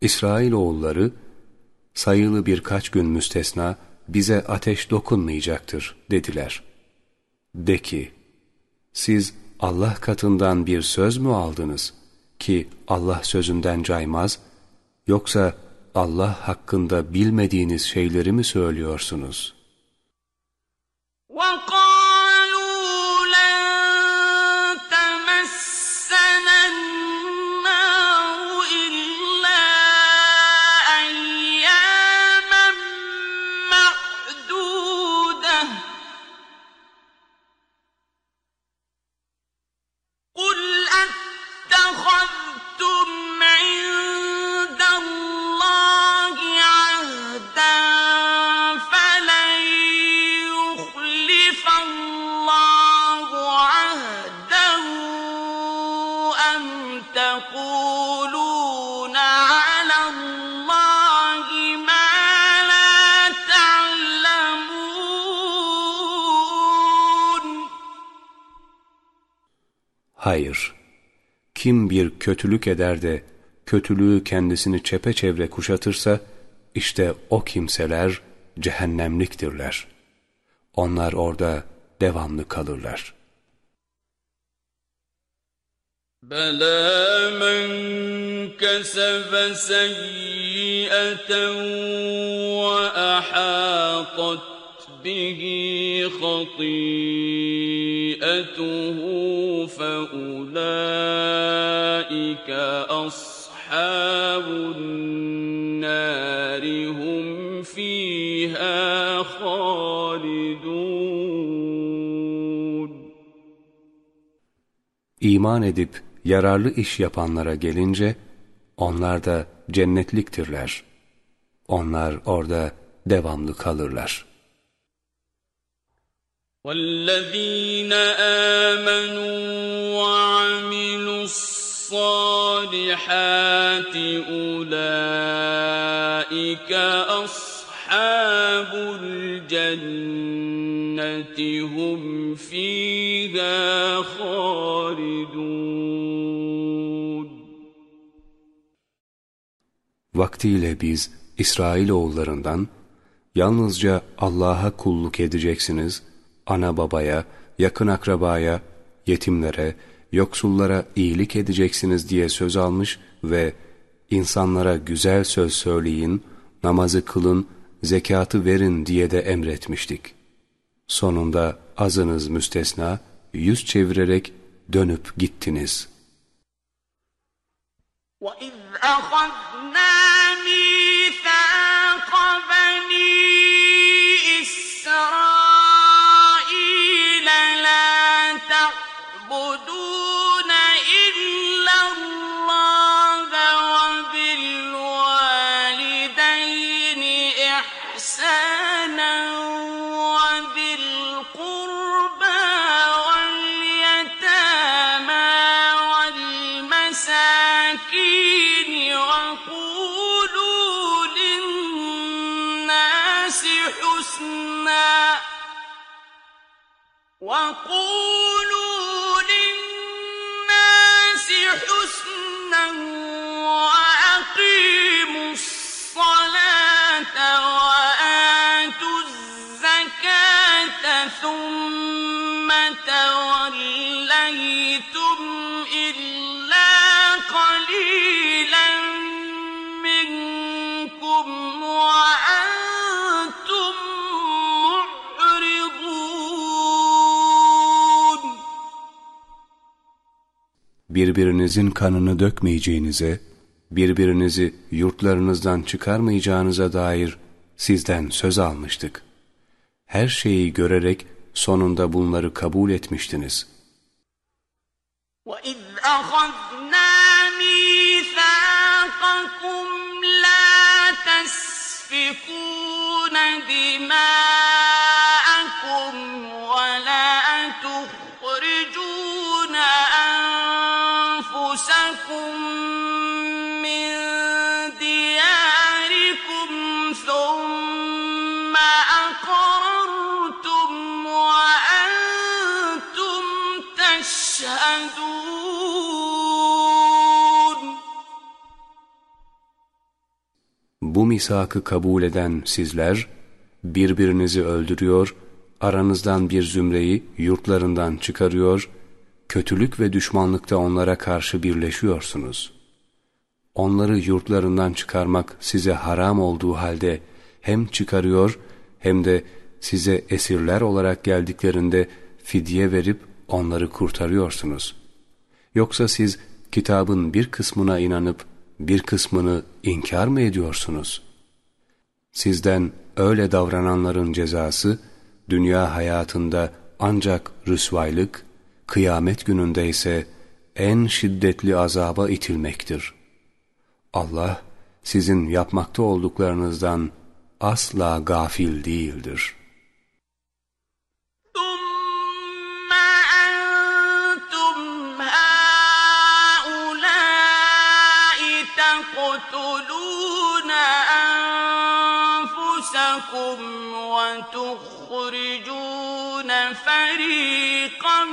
İsrailoğulları sayılı birkaç gün müstesna bize ateş dokunmayacaktır dediler. De ki, siz Allah katından bir söz mü aldınız ki Allah sözünden caymaz, yoksa Allah hakkında bilmediğiniz şeyleri mi söylüyorsunuz? وقالوا kim bir kötülük eder de kötülüğü kendisini çepeçevre kuşatırsa, işte o kimseler cehennemliktirler. Onlar orada devamlı kalırlar. Bela men kesebe seyyiyeten ve به خطيئته فأولئك أصحاب النار هم فيها خالدون İman edip yararlı iş yapanlara gelince onlar da cennetliktirler. Onlar orada devamlı kalırlar. والذين آمنوا وعملوا الصالحات أولئك أصحاب الجنة هم فيها خالدون Vaktiyle biz İsrailoğullarından yalnızca Allah'a kulluk edeceksiniz, ana babaya, yakın akrabaya, yetimlere, yoksullara iyilik edeceksiniz diye söz almış ve insanlara güzel söz söyleyin, namazı kılın, zekatı verin diye de emretmiştik. Sonunda azınız müstesna, yüz çevirerek dönüp gittiniz.'' وإذ أخذنا ميثاق بني birbirinizin kanını dökmeyeceğinize, birbirinizi yurtlarınızdan çıkarmayacağınıza dair sizden söz almıştık. Her şeyi görerek sonunda bunları kabul etmiştiniz. وإذ أخذنا ميثاقكم لا تسفكون دماءكم bu misakı kabul eden sizler, birbirinizi öldürüyor, aranızdan bir zümreyi yurtlarından çıkarıyor, kötülük ve düşmanlıkta onlara karşı birleşiyorsunuz. Onları yurtlarından çıkarmak size haram olduğu halde hem çıkarıyor hem de size esirler olarak geldiklerinde fidye verip onları kurtarıyorsunuz. Yoksa siz kitabın bir kısmına inanıp bir kısmını inkar mı ediyorsunuz? Sizden öyle davrananların cezası, dünya hayatında ancak rüsvaylık, kıyamet gününde ise en şiddetli azaba itilmektir. Allah, sizin yapmakta olduklarınızdan asla gafil değildir.'' رَبَّكُمْ وَتُخْرِجُونَ فَرِيقًا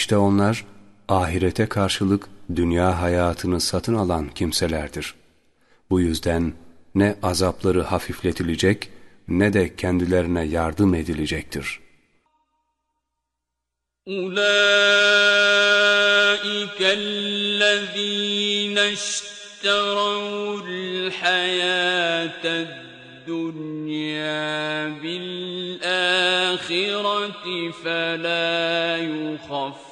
İşte onlar ahirete karşılık dünya hayatını satın alan kimselerdir. Bu yüzden ne azapları hafifletilecek ne de kendilerine yardım edilecektir. أُولَٰئِكَ الَّذ۪ينَ اشْتَرَوُا الْحَيَاةَ الدُّنْيَا بِالْآخِرَةِ فَلَا يُخَفَّ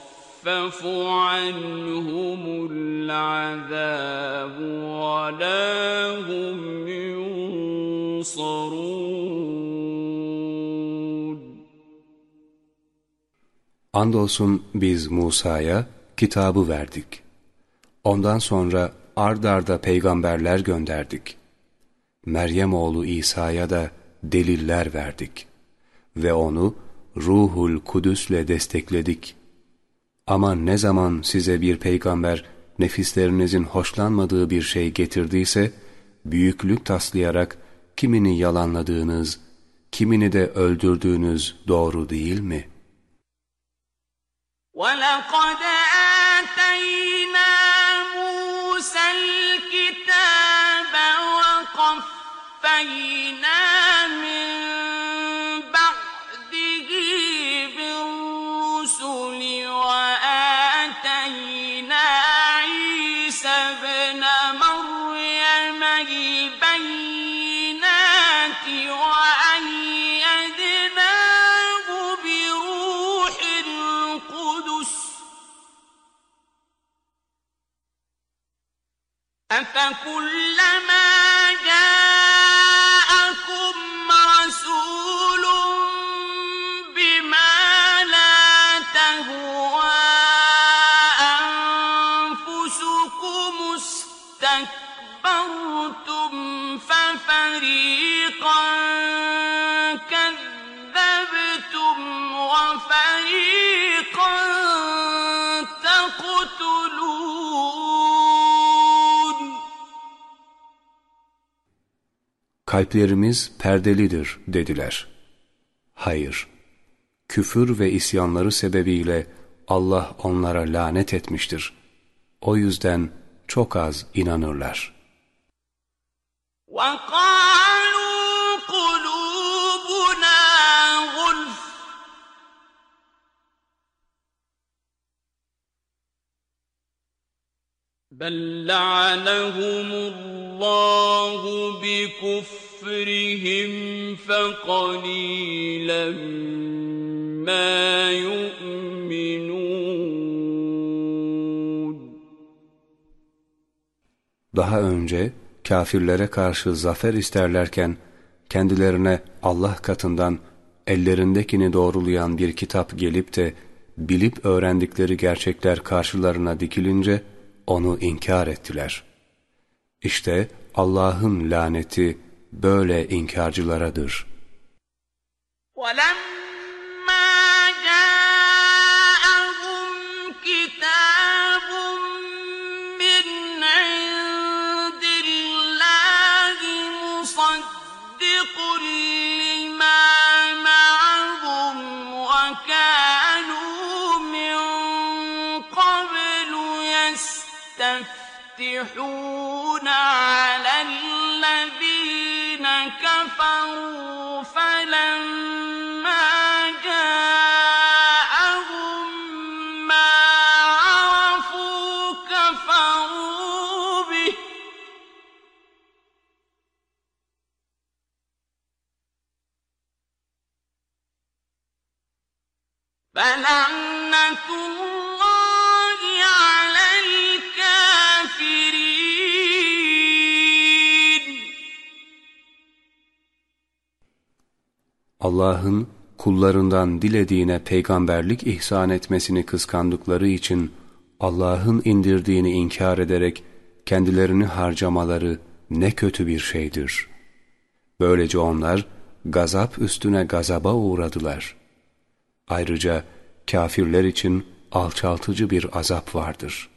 يُخَفَّفُ عَنْهُمُ الْعَذَابُ وَلَا هُمْ يُنصَرُونَ Andolsun biz Musa'ya kitabı verdik. Ondan sonra ard arda peygamberler gönderdik. Meryem oğlu İsa'ya da deliller verdik. Ve onu Ruhul Kudüs'le destekledik. Ama ne zaman size bir peygamber nefislerinizin hoşlanmadığı bir şey getirdiyse, büyüklük taslayarak kimini yalanladığınız, kimini de öldürdüğünüz doğru değil mi? وَلَقَدْ آتَيْنَا مُوسَى الْكِتَابَ وَقَفَّيْنَا أفكلما Kalplerimiz perdelidir dediler. Hayır, küfür ve isyanları sebebiyle Allah onlara lanet etmiştir. O yüzden çok az inanırlar. وقالوا بل لعنهم الله بكفرهم فقليلا ما يؤمنون Daha önce kafirlere karşı zafer isterlerken kendilerine Allah katından ellerindekini doğrulayan bir kitap gelip de bilip öğrendikleri gerçekler karşılarına dikilince onu inkar ettiler. İşte Allah'ın laneti böyle inkarcılaradır. ولما Allah'ın kullarından dilediğine peygamberlik ihsan etmesini kıskandıkları için Allah'ın indirdiğini inkar ederek kendilerini harcamaları ne kötü bir şeydir. Böylece onlar gazap üstüne gazaba uğradılar. Ayrıca kafirler için alçaltıcı bir azap vardır.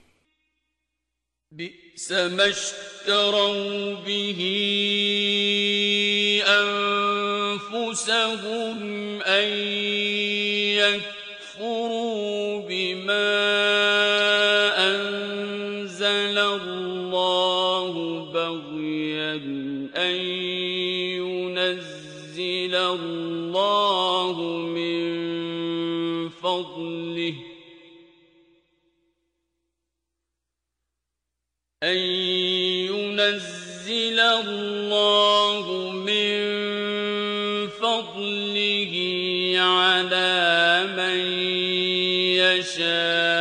بئس ما اشتروا به أنفسهم أن يكفروا بما أنزل الله بغيا أن ينزل الله أن ينزل الله من فضله على من يشاء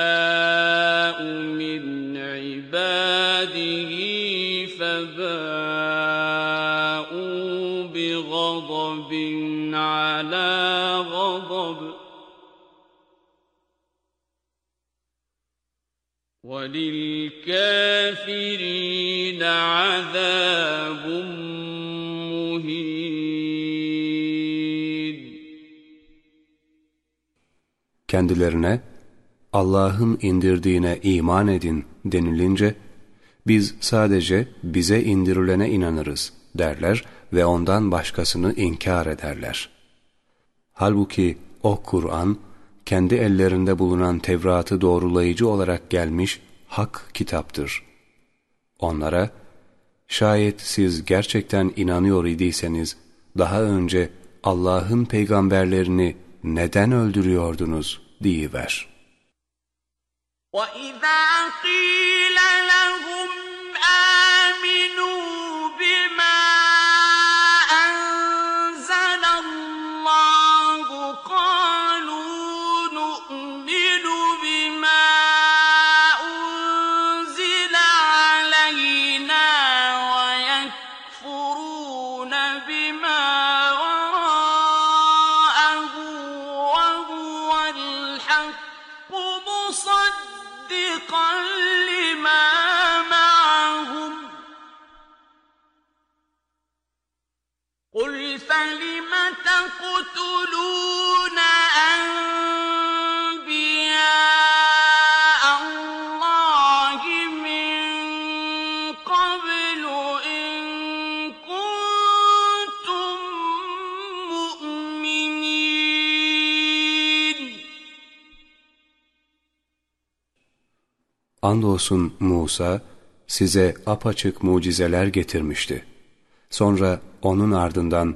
وللكافرين عذاب مهين Kendilerine Allah'ın indirdiğine iman edin denilince biz sadece bize indirilene inanırız derler ve ondan başkasını inkar ederler. Halbuki o Kur'an kendi ellerinde bulunan Tevrat'ı doğrulayıcı olarak gelmiş hak kitaptır. Onlara şayet siz gerçekten inanıyor idiyseniz daha önce Allah'ın peygamberlerini neden öldürüyordunuz deyiver. وإذا قيل لهم Andolsun Musa size apaçık mucizeler getirmişti. Sonra onun ardından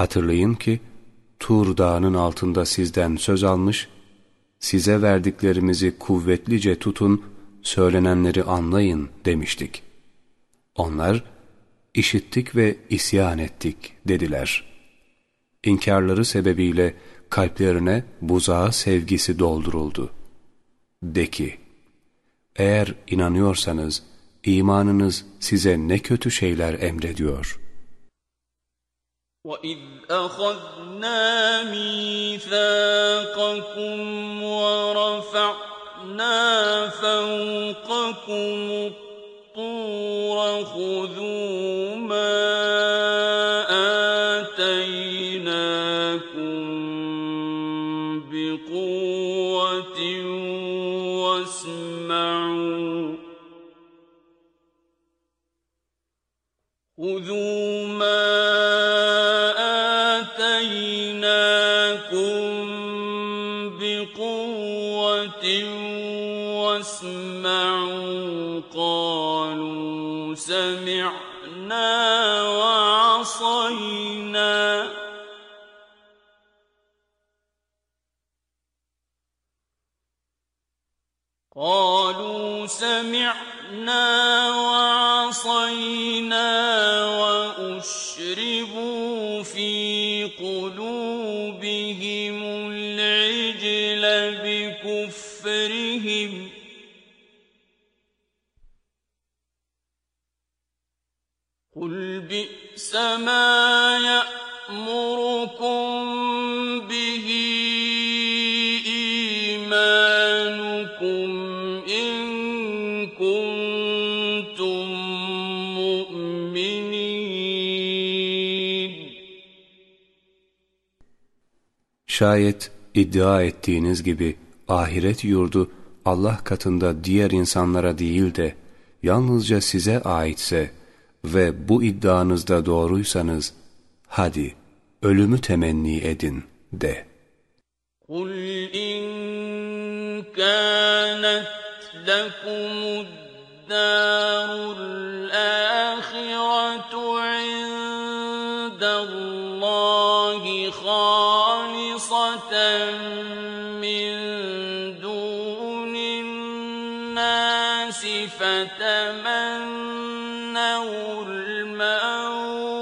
Hatırlayın ki Tur dağının altında sizden söz almış, size verdiklerimizi kuvvetlice tutun, söylenenleri anlayın demiştik. Onlar, işittik ve isyan ettik dediler. İnkarları sebebiyle kalplerine buzağı sevgisi dolduruldu. De ki, eğer inanıyorsanız imanınız size ne kötü şeyler emrediyor.'' وَإِذْ أَخَذْنَا مِيثَاقَكُمْ وَرَفَعْنَا فَوْقَكُمُ الطُّورَ خُذُوا مَا آتَيْنَاكُمْ بِقُوَّةٍ وَاسْمَعُوا خُذُوا مَا قالوا سمعنا وعصينا وأشربوا في قلوبهم العجل بكفرهم. قل بئس ما يأمركم به إيمانكم Şayet iddia ettiğiniz gibi ahiret yurdu Allah katında diğer insanlara değil de yalnızca size aitse ve bu iddianızda doğruysanız hadi ölümü temenni edin de. قل إن كانت لكم الدار الناس فتمنوا الموت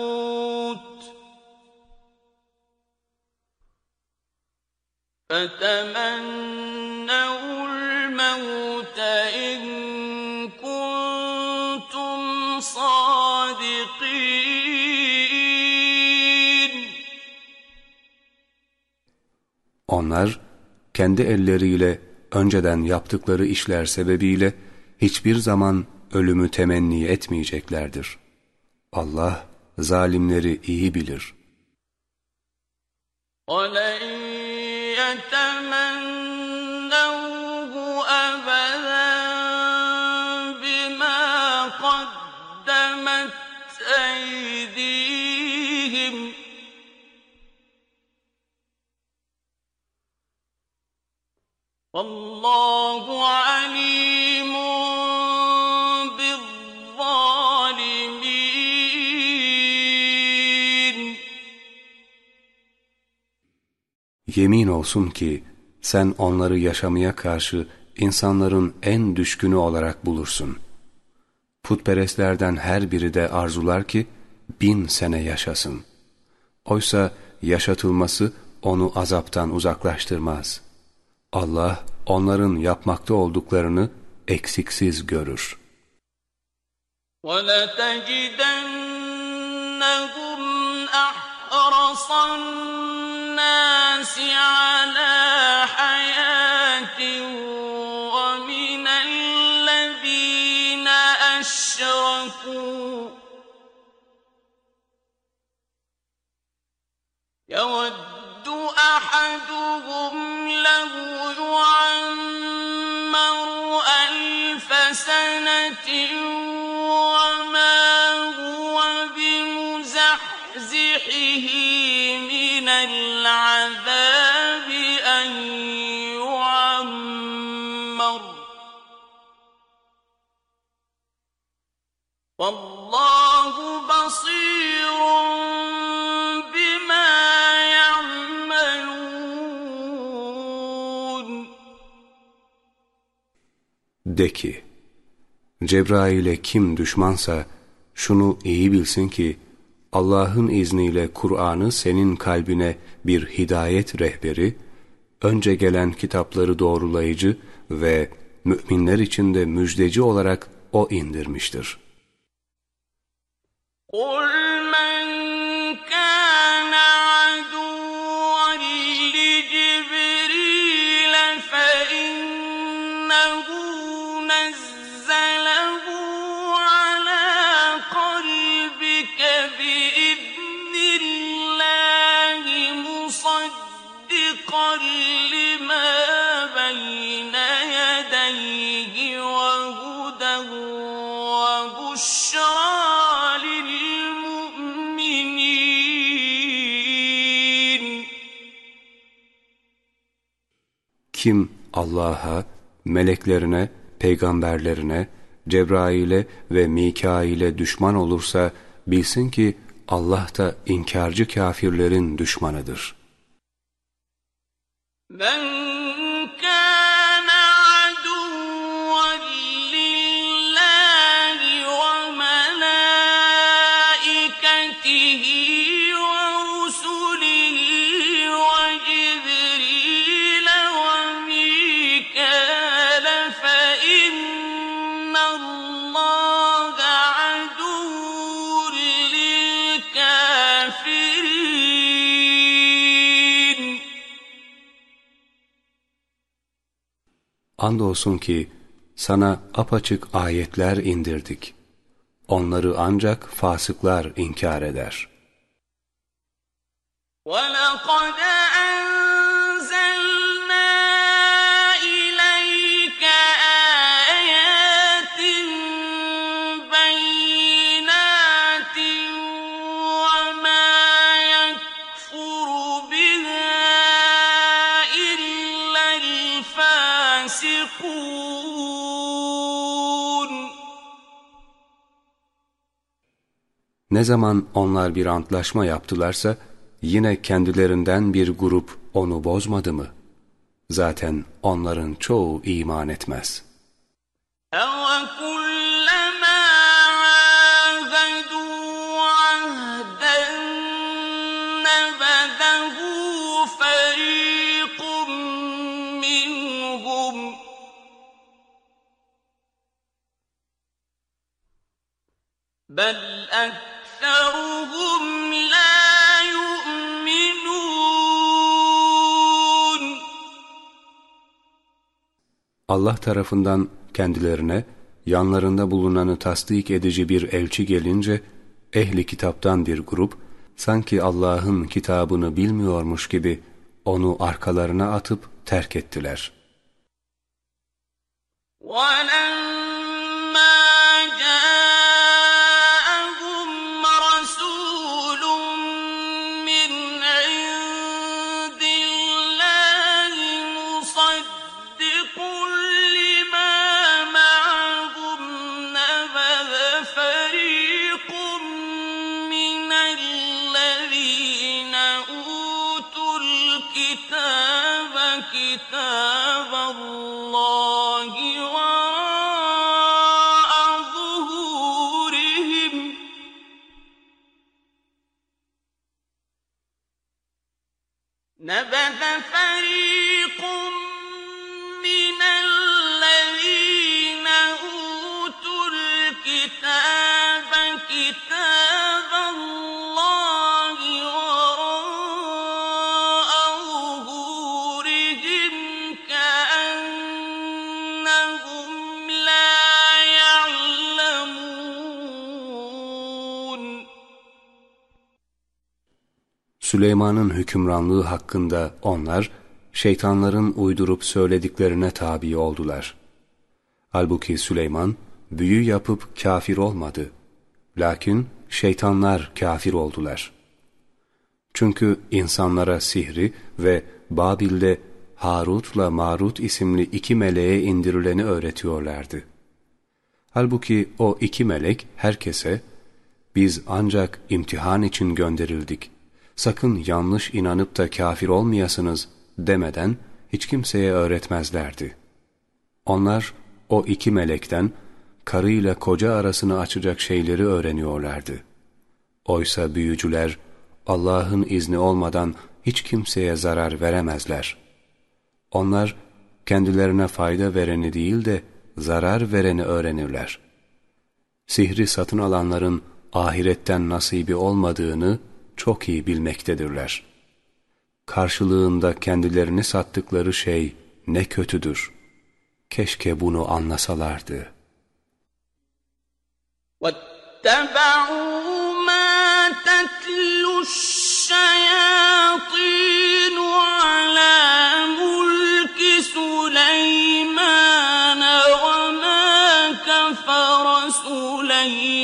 فتمنوا الموت إن كنتم صادقين Onlar kendi elleriyle önceden yaptıkları işler sebebiyle hiçbir zaman ölümü temenni etmeyeceklerdir. Allah zalimleri iyi bilir. ولن يتمنوه أبدا بما قدمت أيديهم والله عليم Yemin olsun ki sen onları yaşamaya karşı insanların en düşkünü olarak bulursun. Putperestlerden her biri de arzular ki bin sene yaşasın. Oysa yaşatılması onu azaptan uzaklaştırmaz. Allah onların yapmakta olduklarını eksiksiz görür. وَلَتَجِدَنَّهُمْ أَحْرَصَ عَلَى حَيَاةٍ وَمِنَ الَّذِينَ أَشْرَكُوا. يود أحدهم ألف سنة وما هو بمزحزحه. De ki, Cebrail'e kim düşmansa şunu iyi bilsin ki Allah'ın izniyle Kur'an'ı senin kalbine bir hidayet rehberi, önce gelen kitapları doğrulayıcı ve müminler için de müjdeci olarak o indirmiştir. قل من Kim Allah'a, meleklerine, peygamberlerine, Cebrail'e ve Mikail'e düşman olursa bilsin ki Allah da inkarcı kafirlerin düşmanıdır. من Andolsun ki sana apaçık ayetler indirdik. Onları ancak fasıklar inkar eder. وَلَقَدْ Ne zaman onlar bir antlaşma yaptılarsa yine kendilerinden bir grup onu bozmadı mı? Zaten onların çoğu iman etmez. أَوَكُلَّمَا عَاهَدُوا عَهْدًا نَّبَذَهُ فَرِيقٌ مِّنْهُمْ ۚ بَلْ أَكْثَرُهُمْ لَا يُؤْمِنُونَ Allah tarafından kendilerine yanlarında bulunanı tasdik edici bir elçi gelince ehli kitaptan bir grup sanki Allah'ın kitabını bilmiyormuş gibi onu arkalarına atıp terk ettiler. وَلَمَّا Süleyman'ın hükümranlığı hakkında onlar, şeytanların uydurup söylediklerine tabi oldular. Halbuki Süleyman, büyü yapıp kafir olmadı. Lakin şeytanlar kafir oldular. Çünkü insanlara sihri ve Babil'de Harut'la Marut isimli iki meleğe indirileni öğretiyorlardı. Halbuki o iki melek herkese, biz ancak imtihan için gönderildik. Sakın yanlış inanıp da kafir olmayasınız demeden hiç kimseye öğretmezlerdi. Onlar o iki melekten karıyla koca arasını açacak şeyleri öğreniyorlardı. Oysa büyücüler Allah'ın izni olmadan hiç kimseye zarar veremezler. Onlar kendilerine fayda vereni değil de zarar vereni öğrenirler. Sihri satın alanların ahiretten nasibi olmadığını çok iyi bilmektedirler. Karşılığında kendilerini sattıkları şey ne kötüdür. Keşke bunu anlasalardı. واتبعوا ما تتلو الشياطين على ملك سليمان وما كفر سليمان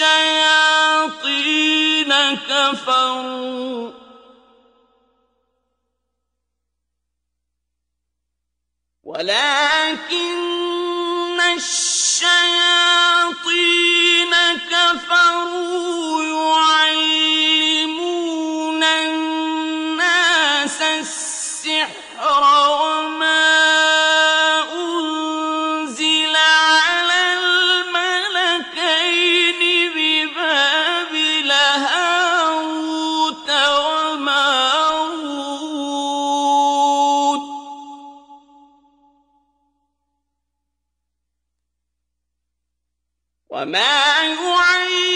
الشياطين كفروا. ولكن الشياطين كفروا يعلمون الناس السحر وما وما يعلمان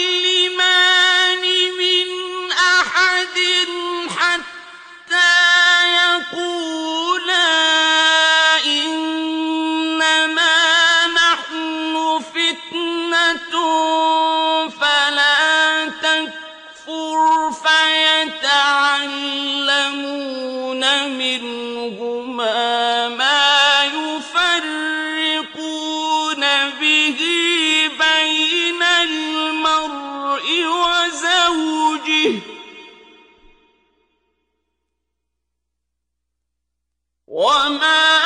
وما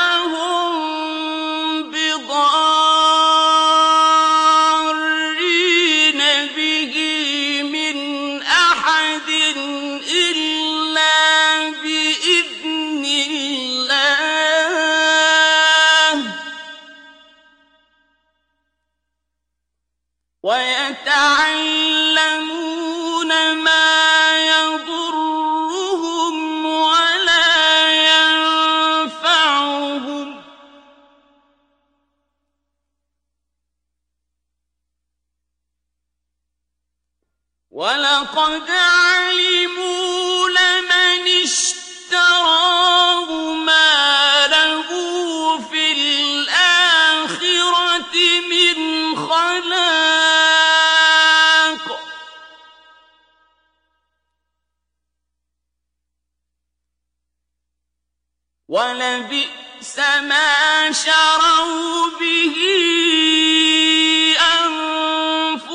ولبئس ما شروا به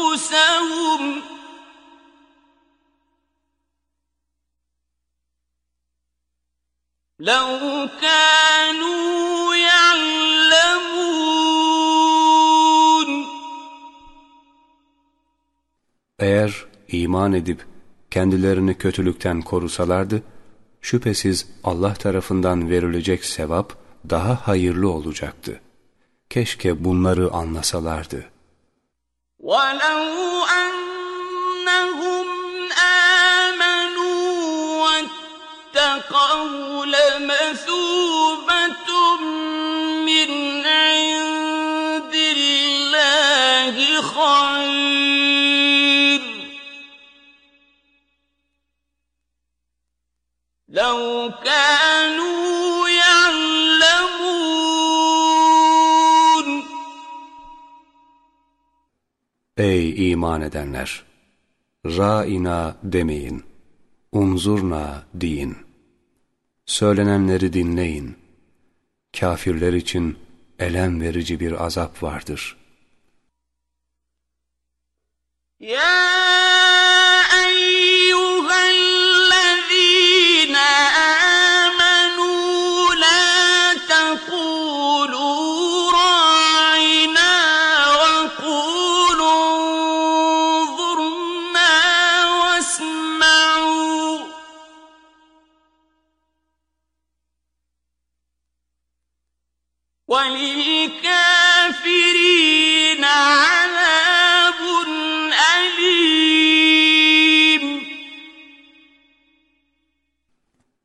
أنفسهم لو كانوا يعلمون Eğer iman edip kendilerini kötülükten korusalardı, şüphesiz Allah tarafından verilecek sevap daha hayırlı olacaktı. Keşke bunları anlasalardı. وَلَوْ أَنَّهُمْ آمَنُوا وَاتَّقَوْا لَمَثُوبَةٌ Ey iman edenler! Ra'ina demeyin, unzurna deyin. Söylenenleri dinleyin. Kafirler için elem verici bir azap vardır. يا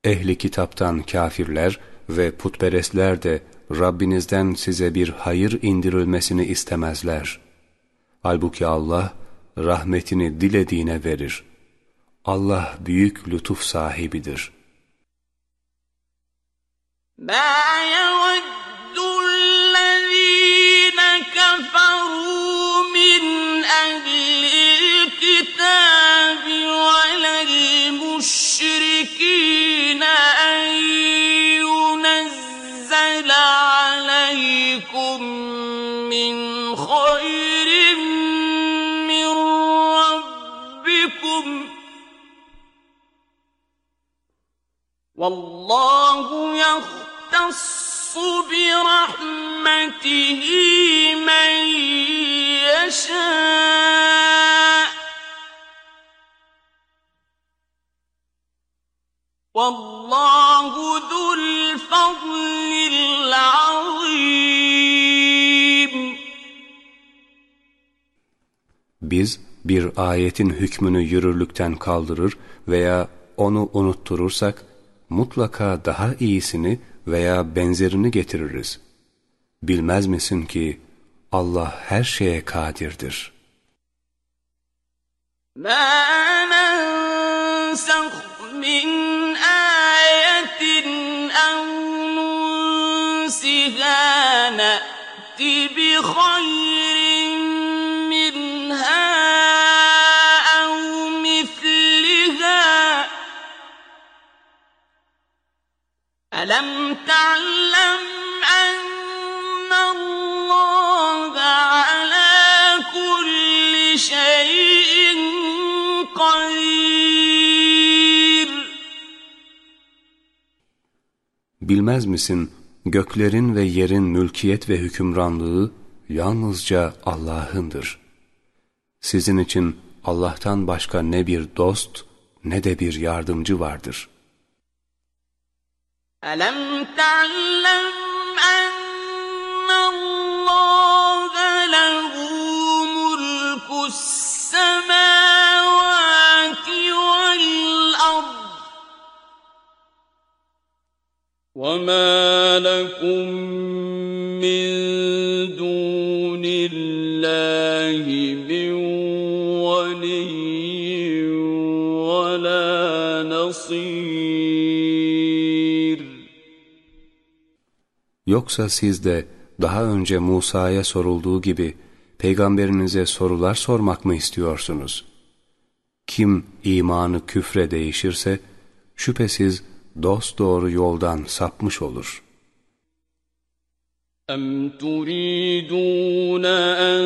Ehli kitaptan kafirler ve putperestler de Rabbinizden size bir hayır indirilmesini istemezler. Halbuki Allah rahmetini dilediğine verir. Allah büyük lütuf sahibidir. ما يود الذين كفروا من أهل الكتاب ولا المشركين أن ينزل عليكم من خير من ربكم والله يختص برحمته من يشاء والله ذو الفضل العظيم Biz bir ayetin hükmünü yürürlükten kaldırır veya onu unutturursak mutlaka daha iyisini veya benzerini getiririz. Bilmez misin ki Allah her şeye kadirdir. ما ننسخ من آية أو ننسها نأت بخير منها أو مثلها. ألم تعلم أن الله على كل شيء Bilmez misin göklerin ve yerin mülkiyet ve hükümranlığı yalnızca Allah'ındır. Sizin için Allah'tan başka ne bir dost ne de bir yardımcı vardır. ألم تعلم أن وما لكم من دون الله من ولي ولا نصير Yoksa siz de daha önce Musa'ya sorulduğu gibi peygamberinize sorular sormak mı istiyorsunuz? Kim imanı küfre değişirse şüphesiz dosdoğru yoldan sapmış olur. أم تريدون أن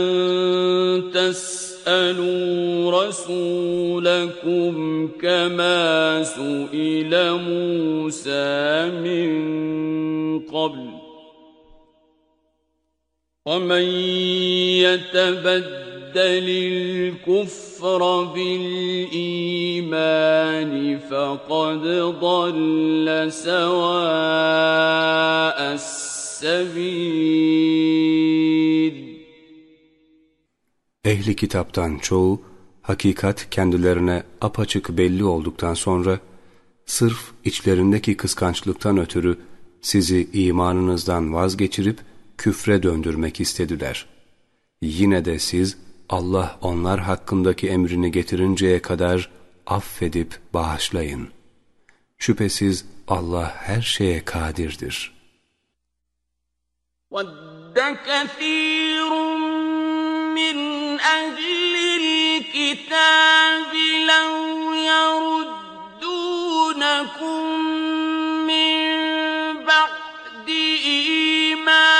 تسألوا رسولكم كما سئل موسى من قبل ومن يتبدل الكفر بالإيمان الإيمان فقد ضل سواء السبيل Ehli kitaptan çoğu, hakikat kendilerine apaçık belli olduktan sonra, sırf içlerindeki kıskançlıktan ötürü sizi imanınızdan vazgeçirip küfre döndürmek istediler. Yine de siz Allah onlar hakkındaki emrini getirinceye kadar affedip bağışlayın. Şüphesiz Allah her şeye kadirdir. وَدَّ كَثِيرٌ مِّنْ أَهْلِ الْكِتَابِ لَوْ يَرُدُّونَكُم مِّن بَعْدِ إِيمَانِكُمْ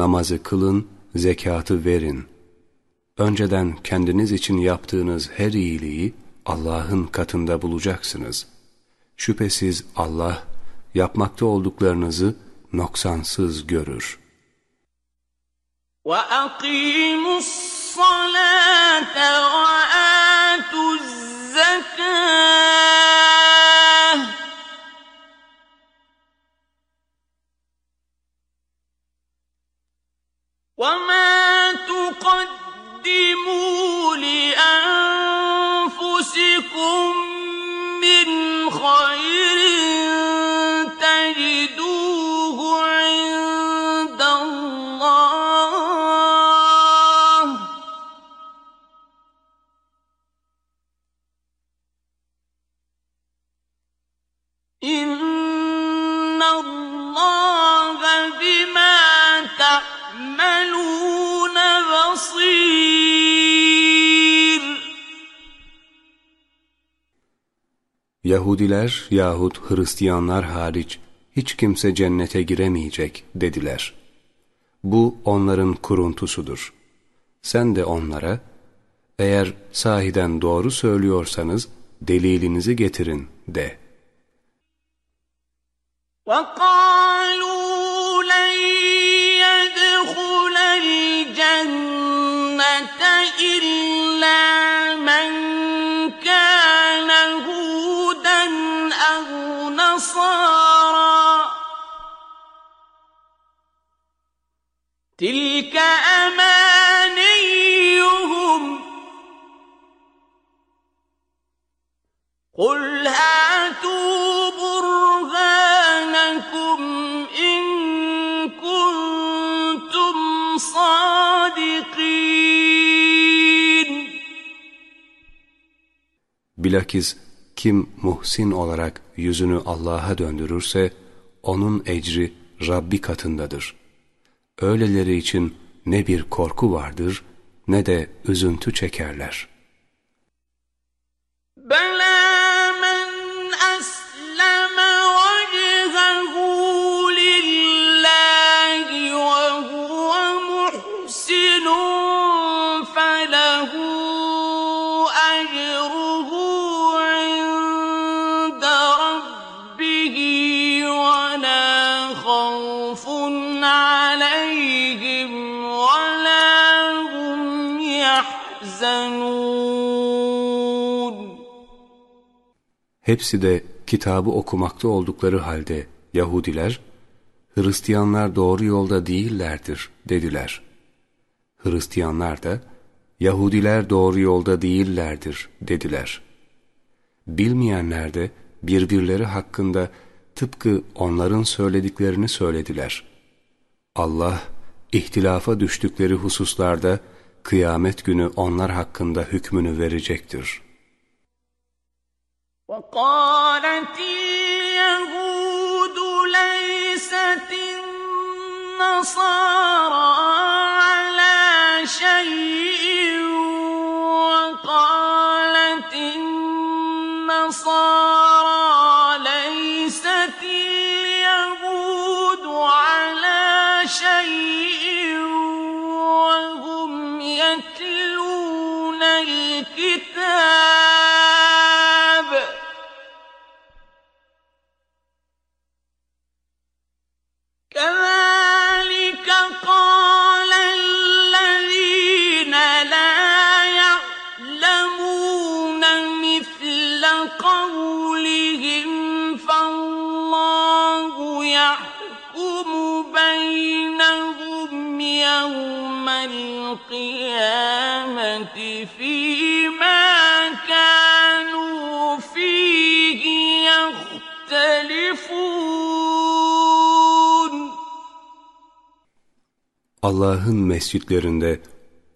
namazı kılın, zekatı verin. Önceden kendiniz için yaptığınız her iyiliği Allah'ın katında bulacaksınız. Şüphesiz Allah yapmakta olduklarınızı noksansız görür. وَأَقِيمُوا الصَّلَاةَ وَآتُوا الزَّكَاةَ وَمَا تُقَدِّمُوا لِأَنفُسِكُم بِمَا تَعْمَلُونَ بَصِيرٌ. Yahudiler yahut Hristiyanlar hariç hiç kimse cennete giremeyecek dediler. Bu onların kuruntusudur. Sen de onlara, eğer sahiden doğru söylüyorsanız delilinizi getirin de. وَقَالُوا تِلْكَ أَمَانِيُّهُمْ ۗ قُلْ هَاتُوا بُرْهَانَكُمْ إِن كُنتُمْ صَادِقِينَ Bilakis kim muhsin olarak yüzünü Allah'a döndürürse onun ecri Rabbi katındadır. Öyleleri için ne bir korku vardır ne de üzüntü çekerler. Hepsi de kitabı okumakta oldukları halde Yahudiler, Hristiyanlar doğru yolda değillerdir dediler. Hristiyanlar da Yahudiler doğru yolda değillerdir dediler. Bilmeyenler de birbirleri hakkında tıpkı onların söylediklerini söylediler. Allah ihtilafa düştükleri hususlarda kıyamet günü onlar hakkında hükmünü verecektir. وقالت اليهود ليست النصارى على شيء. Allah'ın mescitlerinde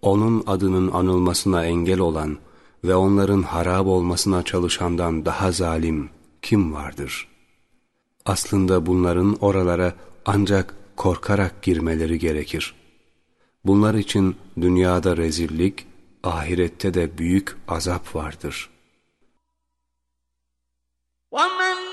O'nun adının anılmasına engel olan ve onların harap olmasına çalışandan daha zalim kim vardır? Aslında bunların oralara ancak korkarak girmeleri gerekir. Bunlar için dünyada rezillik, ahirette de büyük azap vardır. ومن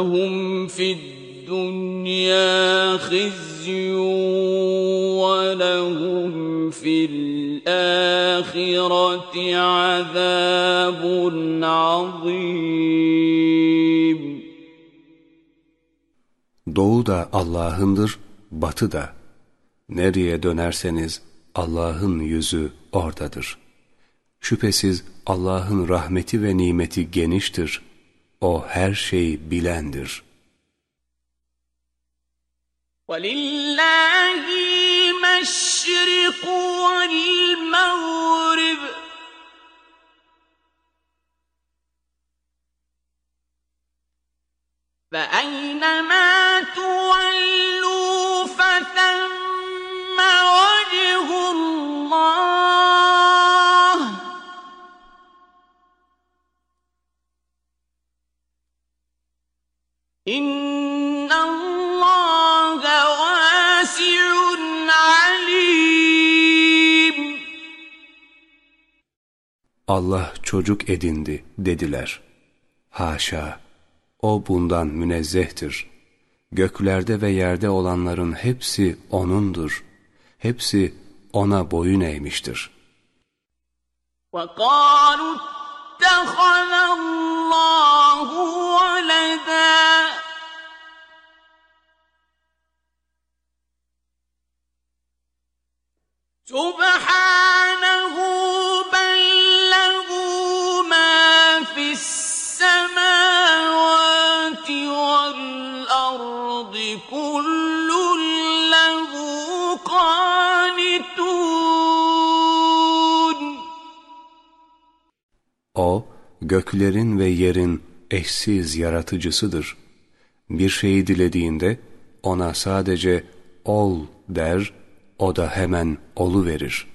لهم في الدنيا خزي ولهم في الآخرة عذاب عظيم Doğu da Allah'ındır, batı da. Nereye dönerseniz Allah'ın yüzü oradadır. Şüphesiz Allah'ın rahmeti ve nimeti geniştir. O her şeyi bilendir. ولله المشرق والمغرب فأينما تولوا Allah çocuk edindi dediler. Haşa! O bundan münezzehtir. Göklerde ve yerde olanların hepsi O'nundur. Hepsi O'na boyun eğmiştir. وقالوا اتخذ الله ولدا. سبحانه بل O, göklerin ve yerin eşsiz yaratıcısıdır. Bir şeyi dilediğinde ona sadece ol der, o da hemen olu verir.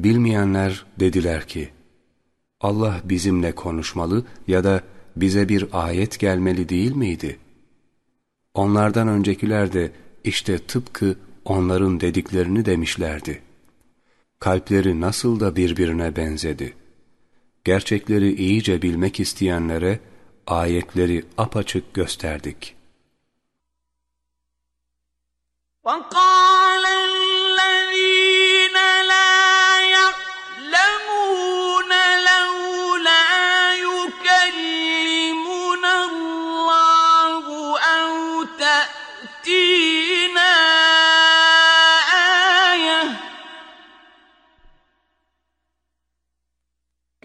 Bilmeyenler dediler ki, Allah bizimle konuşmalı ya da bize bir ayet gelmeli değil miydi? Onlardan öncekiler de işte tıpkı onların dediklerini demişlerdi. Kalpleri nasıl da birbirine benzedi. Gerçekleri iyice bilmek isteyenlere ayetleri apaçık gösterdik. وَقَالَ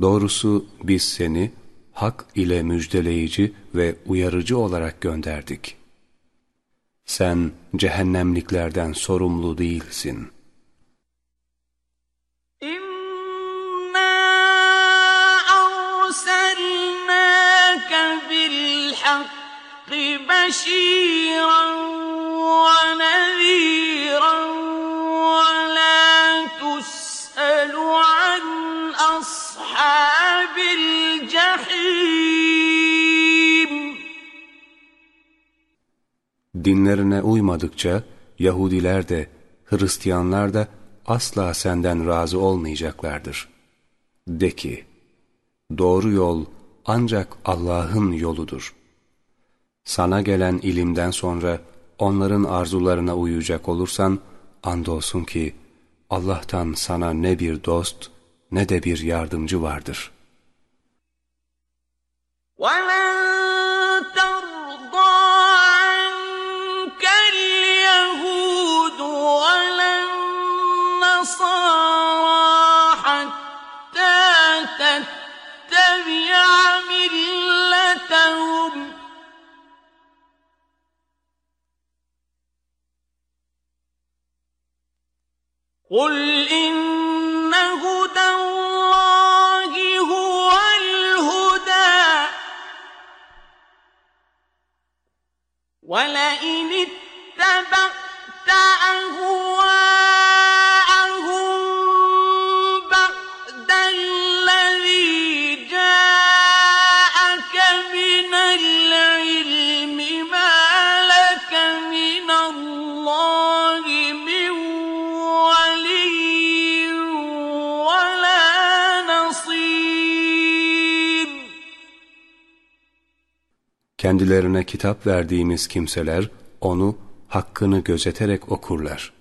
Doğrusu biz seni hak ile müjdeleyici ve uyarıcı olarak gönderdik. Sen cehennemliklerden sorumlu değilsin. İnna arsalnâke Dinlerine uymadıkça Yahudiler de Hristiyanlar da asla senden razı olmayacaklardır. De ki, doğru yol ancak Allah'ın yoludur. Sana gelen ilimden sonra onların arzularına uyacak olursan, andolsun ki Allah'tan sana ne bir dost ne de bir yardımcı vardır. وَلَنْ تَرْضَى عَنْكَ وَلَئِنِ اتَّبَعْتَ أَهْوَاءَهُم Kendilerine kitap verdiğimiz kimseler onu hakkını gözeterek okurlar.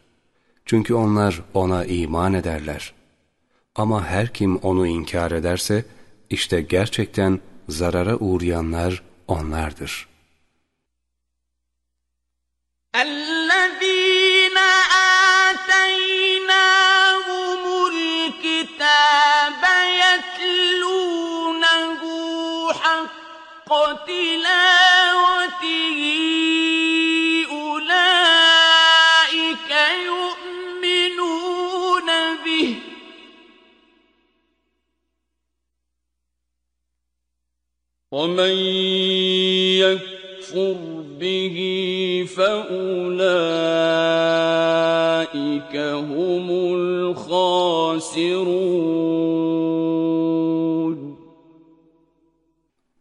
Çünkü onlar ona iman ederler. Ama her kim onu inkar ederse işte gerçekten zarara uğrayanlar onlardır. Allah ومن يكفر به فأولئك هم الخاسرون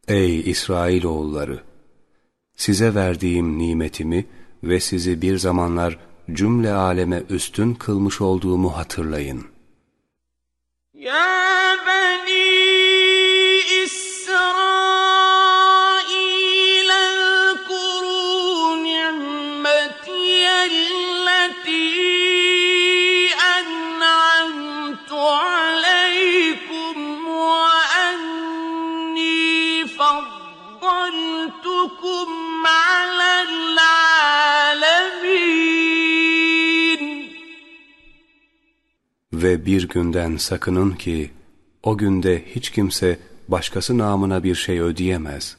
Ey İsrailoğulları! Size verdiğim nimetimi ve sizi bir zamanlar cümle aleme üstün kılmış olduğumu hatırlayın. يا بني إسرائيل Ve bir günden sakının ki o günde hiç kimse başkası namına bir şey ödeyemez.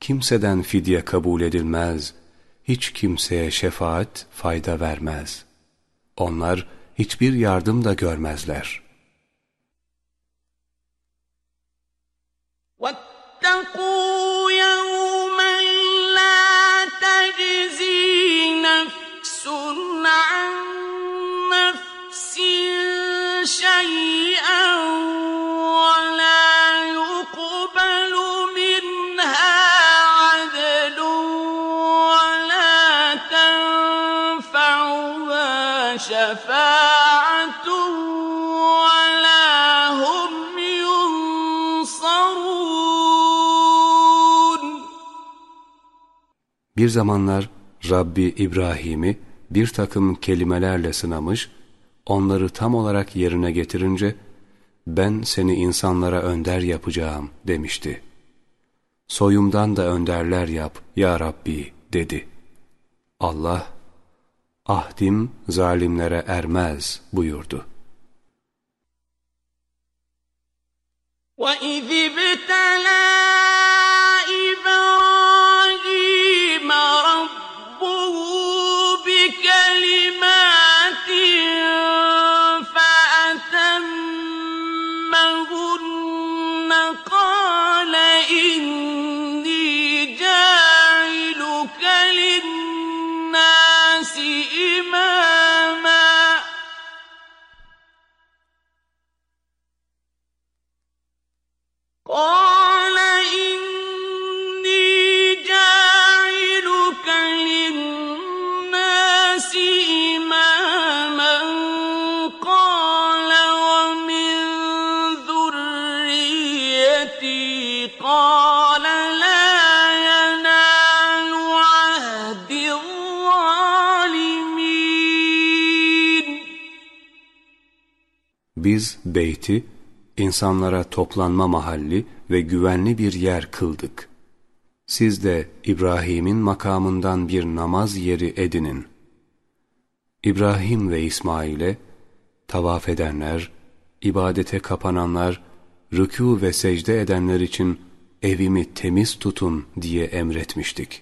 Kimseden fidye kabul edilmez. Hiç kimseye şefaat fayda vermez. Onlar hiçbir yardım da görmezler. واتقوا يوما شيئا ولا يقبل منها عدل ولا تنفعها شفاعة ولا هم ينصرون Bir zamanlar Rabbi İbrahim'i bir takım kelimelerle sınamış, onları tam olarak yerine getirince, ben seni insanlara önder yapacağım demişti. Soyumdan da önderler yap ya Rabbi dedi. Allah, ahdim zalimlere ermez buyurdu. وإذ ابتلى Biz beyti insanlara toplanma mahalli ve güvenli bir yer kıldık. Siz de İbrahim'in makamından bir namaz yeri edinin. İbrahim ve İsmail'e tavaf edenler, ibadete kapananlar, rükû ve secde edenler için evimi temiz tutun diye emretmiştik.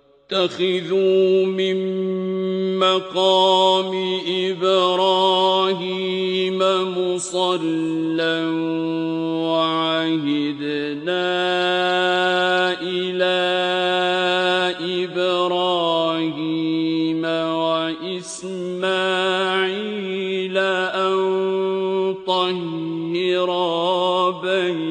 واتخذوا من مقام إبراهيم مصلى وعهدنا إلى إبراهيم وإسماعيل أن طهرا بيتي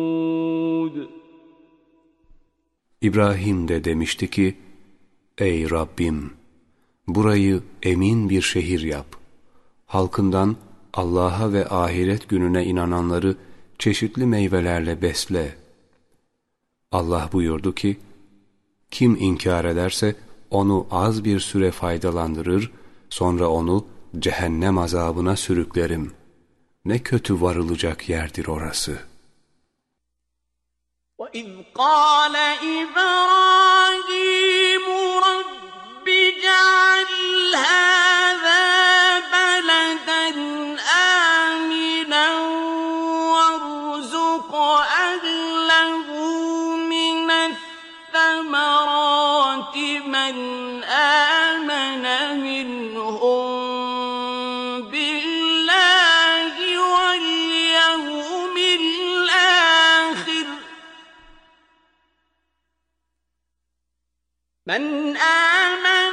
İbrahim de demişti ki, Ey Rabbim! Burayı emin bir şehir yap. Halkından Allah'a ve ahiret gününe inananları çeşitli meyvelerle besle. Allah buyurdu ki, Kim inkar ederse onu az bir süre faydalandırır, sonra onu cehennem azabına sürüklerim. Ne kötü varılacak yerdir orası.'' وإذ قال إبراهيم من آمن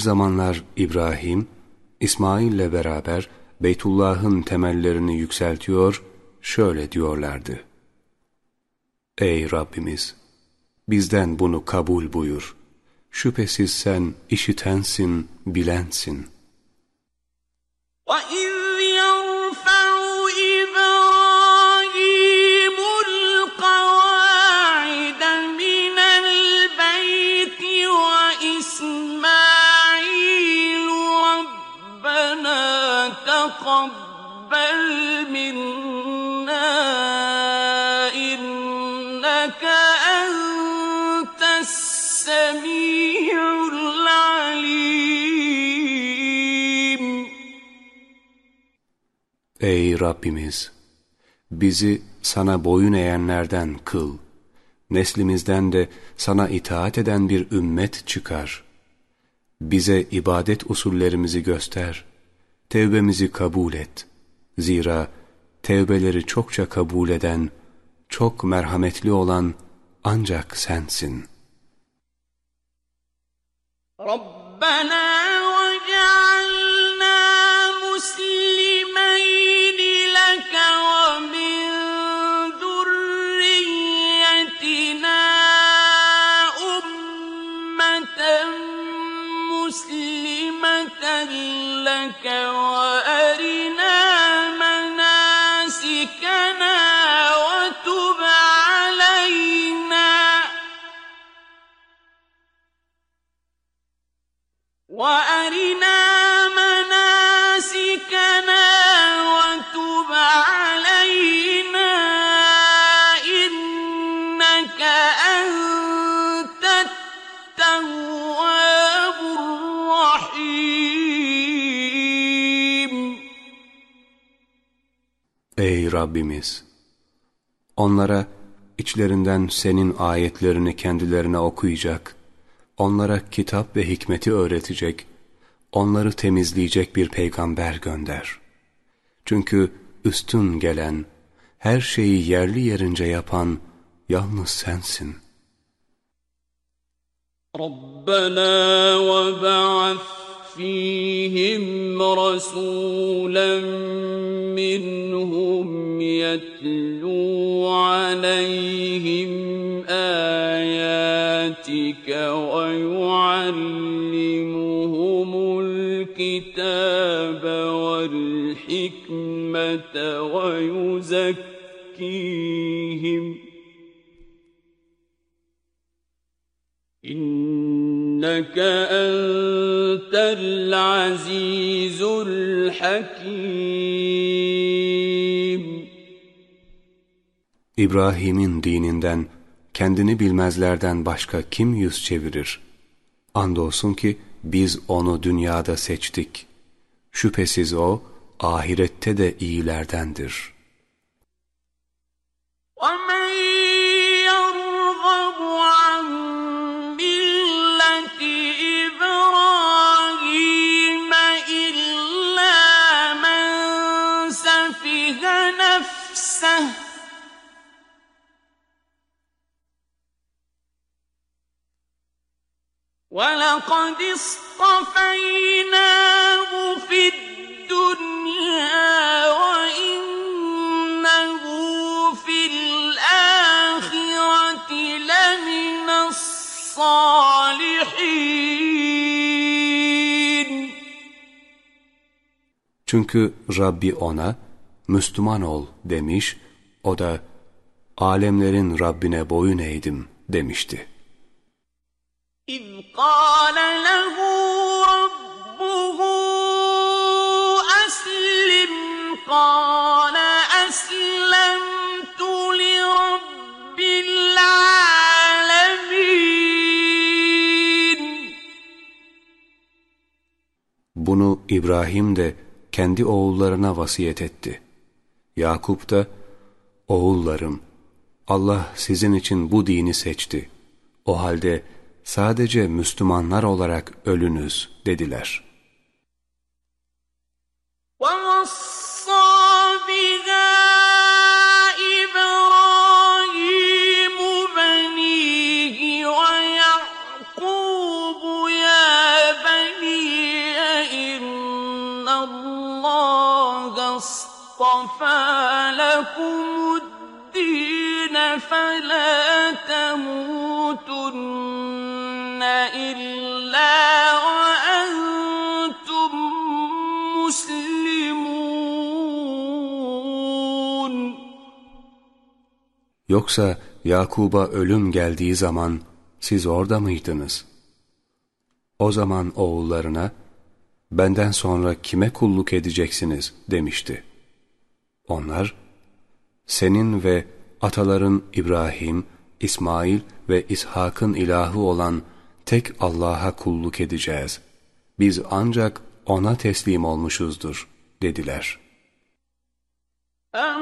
zamanlar İbrahim, İsmail'le beraber Beytullah'ın temellerini yükseltiyor, şöyle diyorlardı. Ey Rabbimiz! Bizden bunu kabul buyur. Şüphesiz sen işitensin, bilensin. وإذ Ey Rabbimiz! Bizi sana boyun eğenlerden kıl. Neslimizden de sana itaat eden bir ümmet çıkar. Bize ibadet usullerimizi göster. Tevbemizi kabul et. Zira tevbeleri çokça kabul eden, çok merhametli olan ancak sensin. Rabbena ve Ey Rabbimiz! Onlara içlerinden senin ayetlerini kendilerine okuyacak, onlara kitap ve hikmeti öğretecek, onları temizleyecek bir peygamber gönder. Çünkü üstün gelen, her şeyi yerli yerince yapan yalnız sensin. ربنا وبعث فيهم رسولا منهم يتلو عليهم آياتك ويعلمهم الكتاب والحكمة ويزكيهم. إنك أنت العزيز الحكيم. İbrahim'in dininden kendini bilmezlerden başka kim yüz çevirir? Andolsun ki biz onu dünyada seçtik. Şüphesiz o ahirette de iyilerdendir. ولقد اصطفيناه في الدنيا وإنه في الآخرة لمن الصالحين Çünkü Rabbi ona Müslüman ol demiş, o da alemlerin Rabbine boyun eğdim demişti. Bunu İbrahim de kendi oğullarına vasiyet etti. Yakup da, oğullarım, Allah sizin için bu dini seçti. O halde, sadece Müslümanlar olarak ölünüz dediler. Yoksa Yakub'a ölüm geldiği zaman siz orada mıydınız? O zaman oğullarına, benden sonra kime kulluk edeceksiniz demişti. Onlar, senin ve ataların İbrahim, İsmail ve İshak'ın ilahı olan tek Allah'a kulluk edeceğiz. Biz ancak O'na teslim olmuşuzdur dediler. أَمْ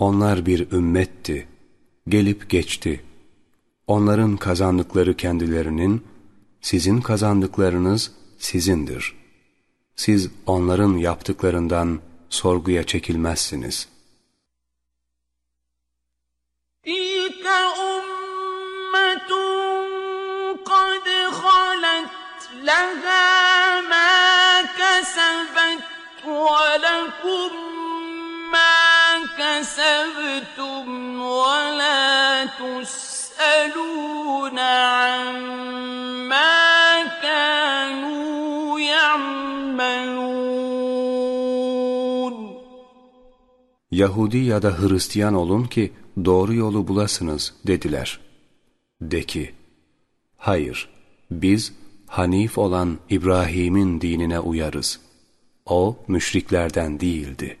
Onlar bir ümmetti, gelip geçti. Onların kazandıkları kendilerinin, sizin kazandıklarınız sizindir. Siz onların yaptıklarından sorguya çekilmezsiniz. تِلْكَ أُمَّةٌ قَدْ خَلَتْ لَهَا مَا كَسَبَتْ وَلَكُمْ مَا Yahudi ya da Hristiyan olun ki doğru yolu bulasınız dediler. De ki, hayır biz Hanif olan İbrahim'in dinine uyarız. O müşriklerden değildi.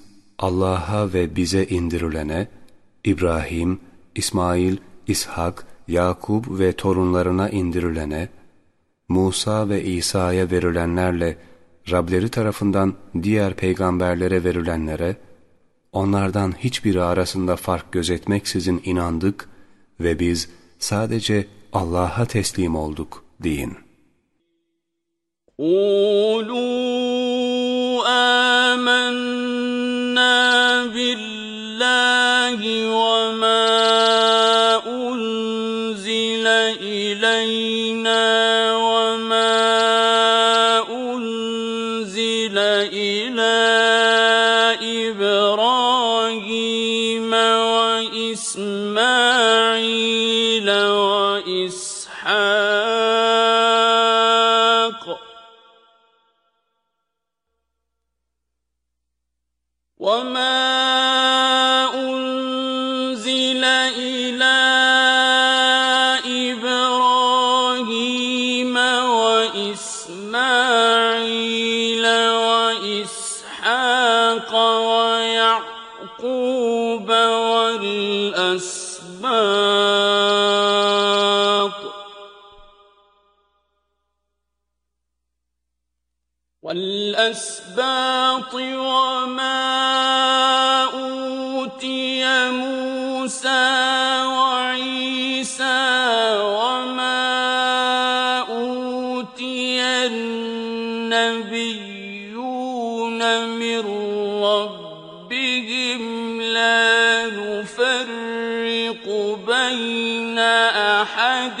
Allah'a ve bize indirilene, İbrahim, İsmail, İshak, Yakub ve torunlarına indirilene, Musa ve İsa'ya verilenlerle Rableri tarafından diğer peygamberlere verilenlere, onlardan hiçbiri arasında fark gözetmeksizin inandık ve biz sadece Allah'a teslim olduk deyin. قولوا آمنا بالله وما أحد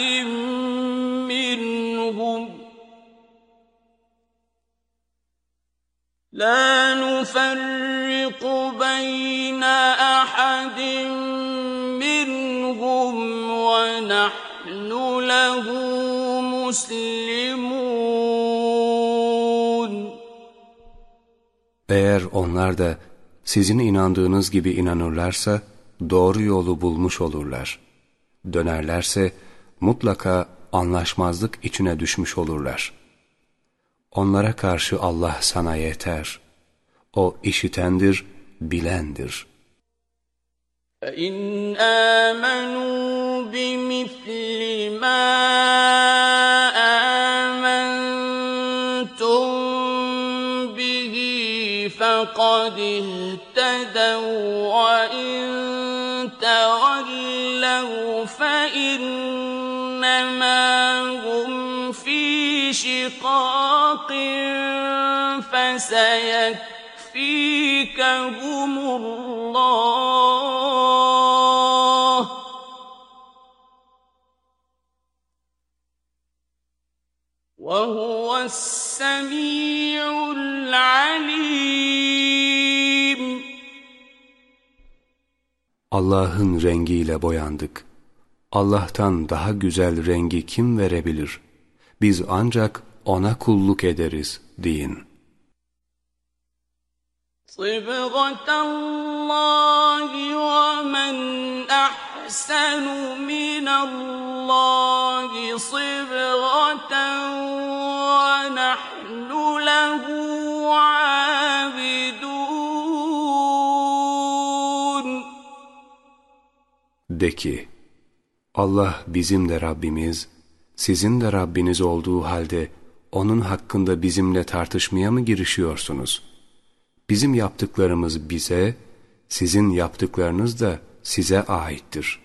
منهم لا نفرق بين أحد منهم ونحن له مسلمون Eğer onlar da sizin inandığınız gibi inanırlarsa doğru yolu bulmuş olurlar. Dönerlerse mutlaka anlaşmazlık içine düşmüş olurlar. Onlara karşı Allah sana yeter. O işitendir, bilendir. فإن آمنوا بمثل ما شقاق فسيكفيكهم الله وهو السميع العليم Allah'ın rengiyle boyandık. Allah'tan daha güzel rengi kim verebilir? Biz ancak O'na kulluk ederiz deyin. صبغة الله ومن أحسن من الله صبغة ونحن له عابدون De ki, Allah bizim de Rabbimiz, sizin de Rabbiniz olduğu halde O'nun hakkında bizimle tartışmaya mı girişiyorsunuz? Bizim yaptıklarımız bize, sizin yaptıklarınız da size aittir.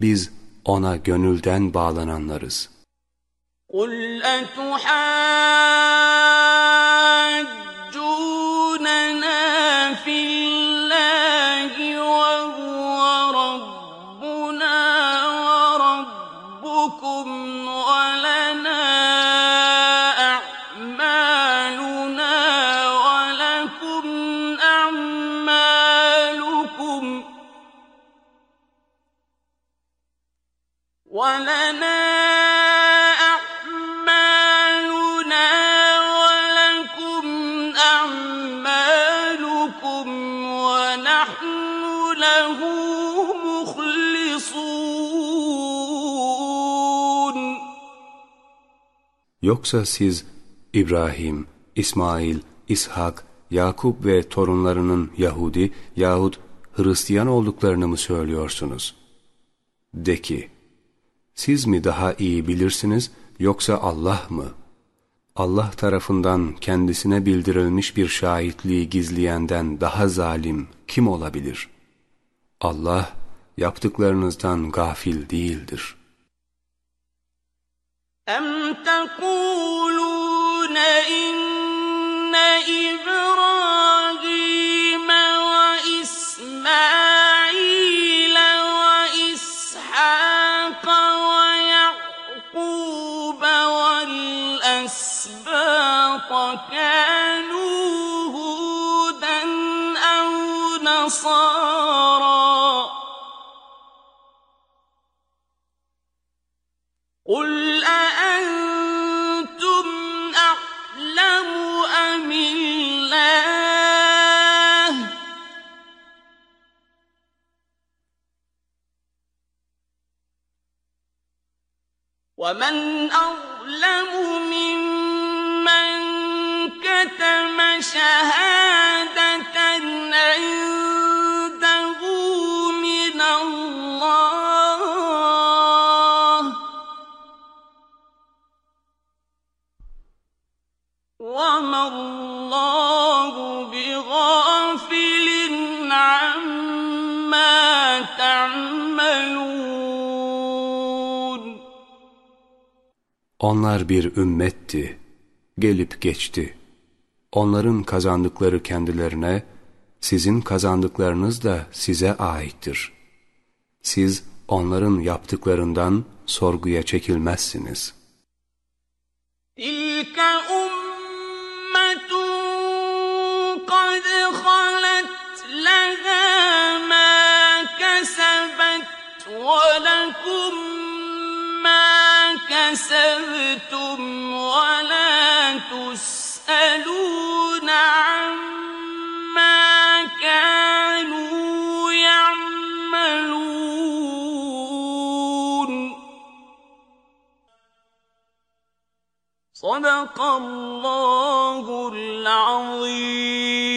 Biz O'na gönülden bağlananlarız. قل أتحاجوننا Yoksa siz İbrahim, İsmail, İshak, Yakup ve torunlarının Yahudi yahut Hristiyan olduklarını mı söylüyorsunuz? De ki, siz mi daha iyi bilirsiniz yoksa Allah mı? Allah tarafından kendisine bildirilmiş bir şahitliği gizleyenden daha zalim kim olabilir? Allah yaptıklarınızdan gafil değildir.'' أم تقولون إن إبراهيم وإسماعيل قل أأنتم أعلم أم الله؟ ومن أظلم ممن شهادة وما الله بغافل عما تعملون Onlar bir ümmetti, gelip geçti. Onların kazandıkları kendilerine, sizin kazandıklarınız da size aittir. Siz onların yaptıklarından sorguya çekilmezsiniz. تلك أمة كسبتم ولا تسألون عما صدق الله العظيم.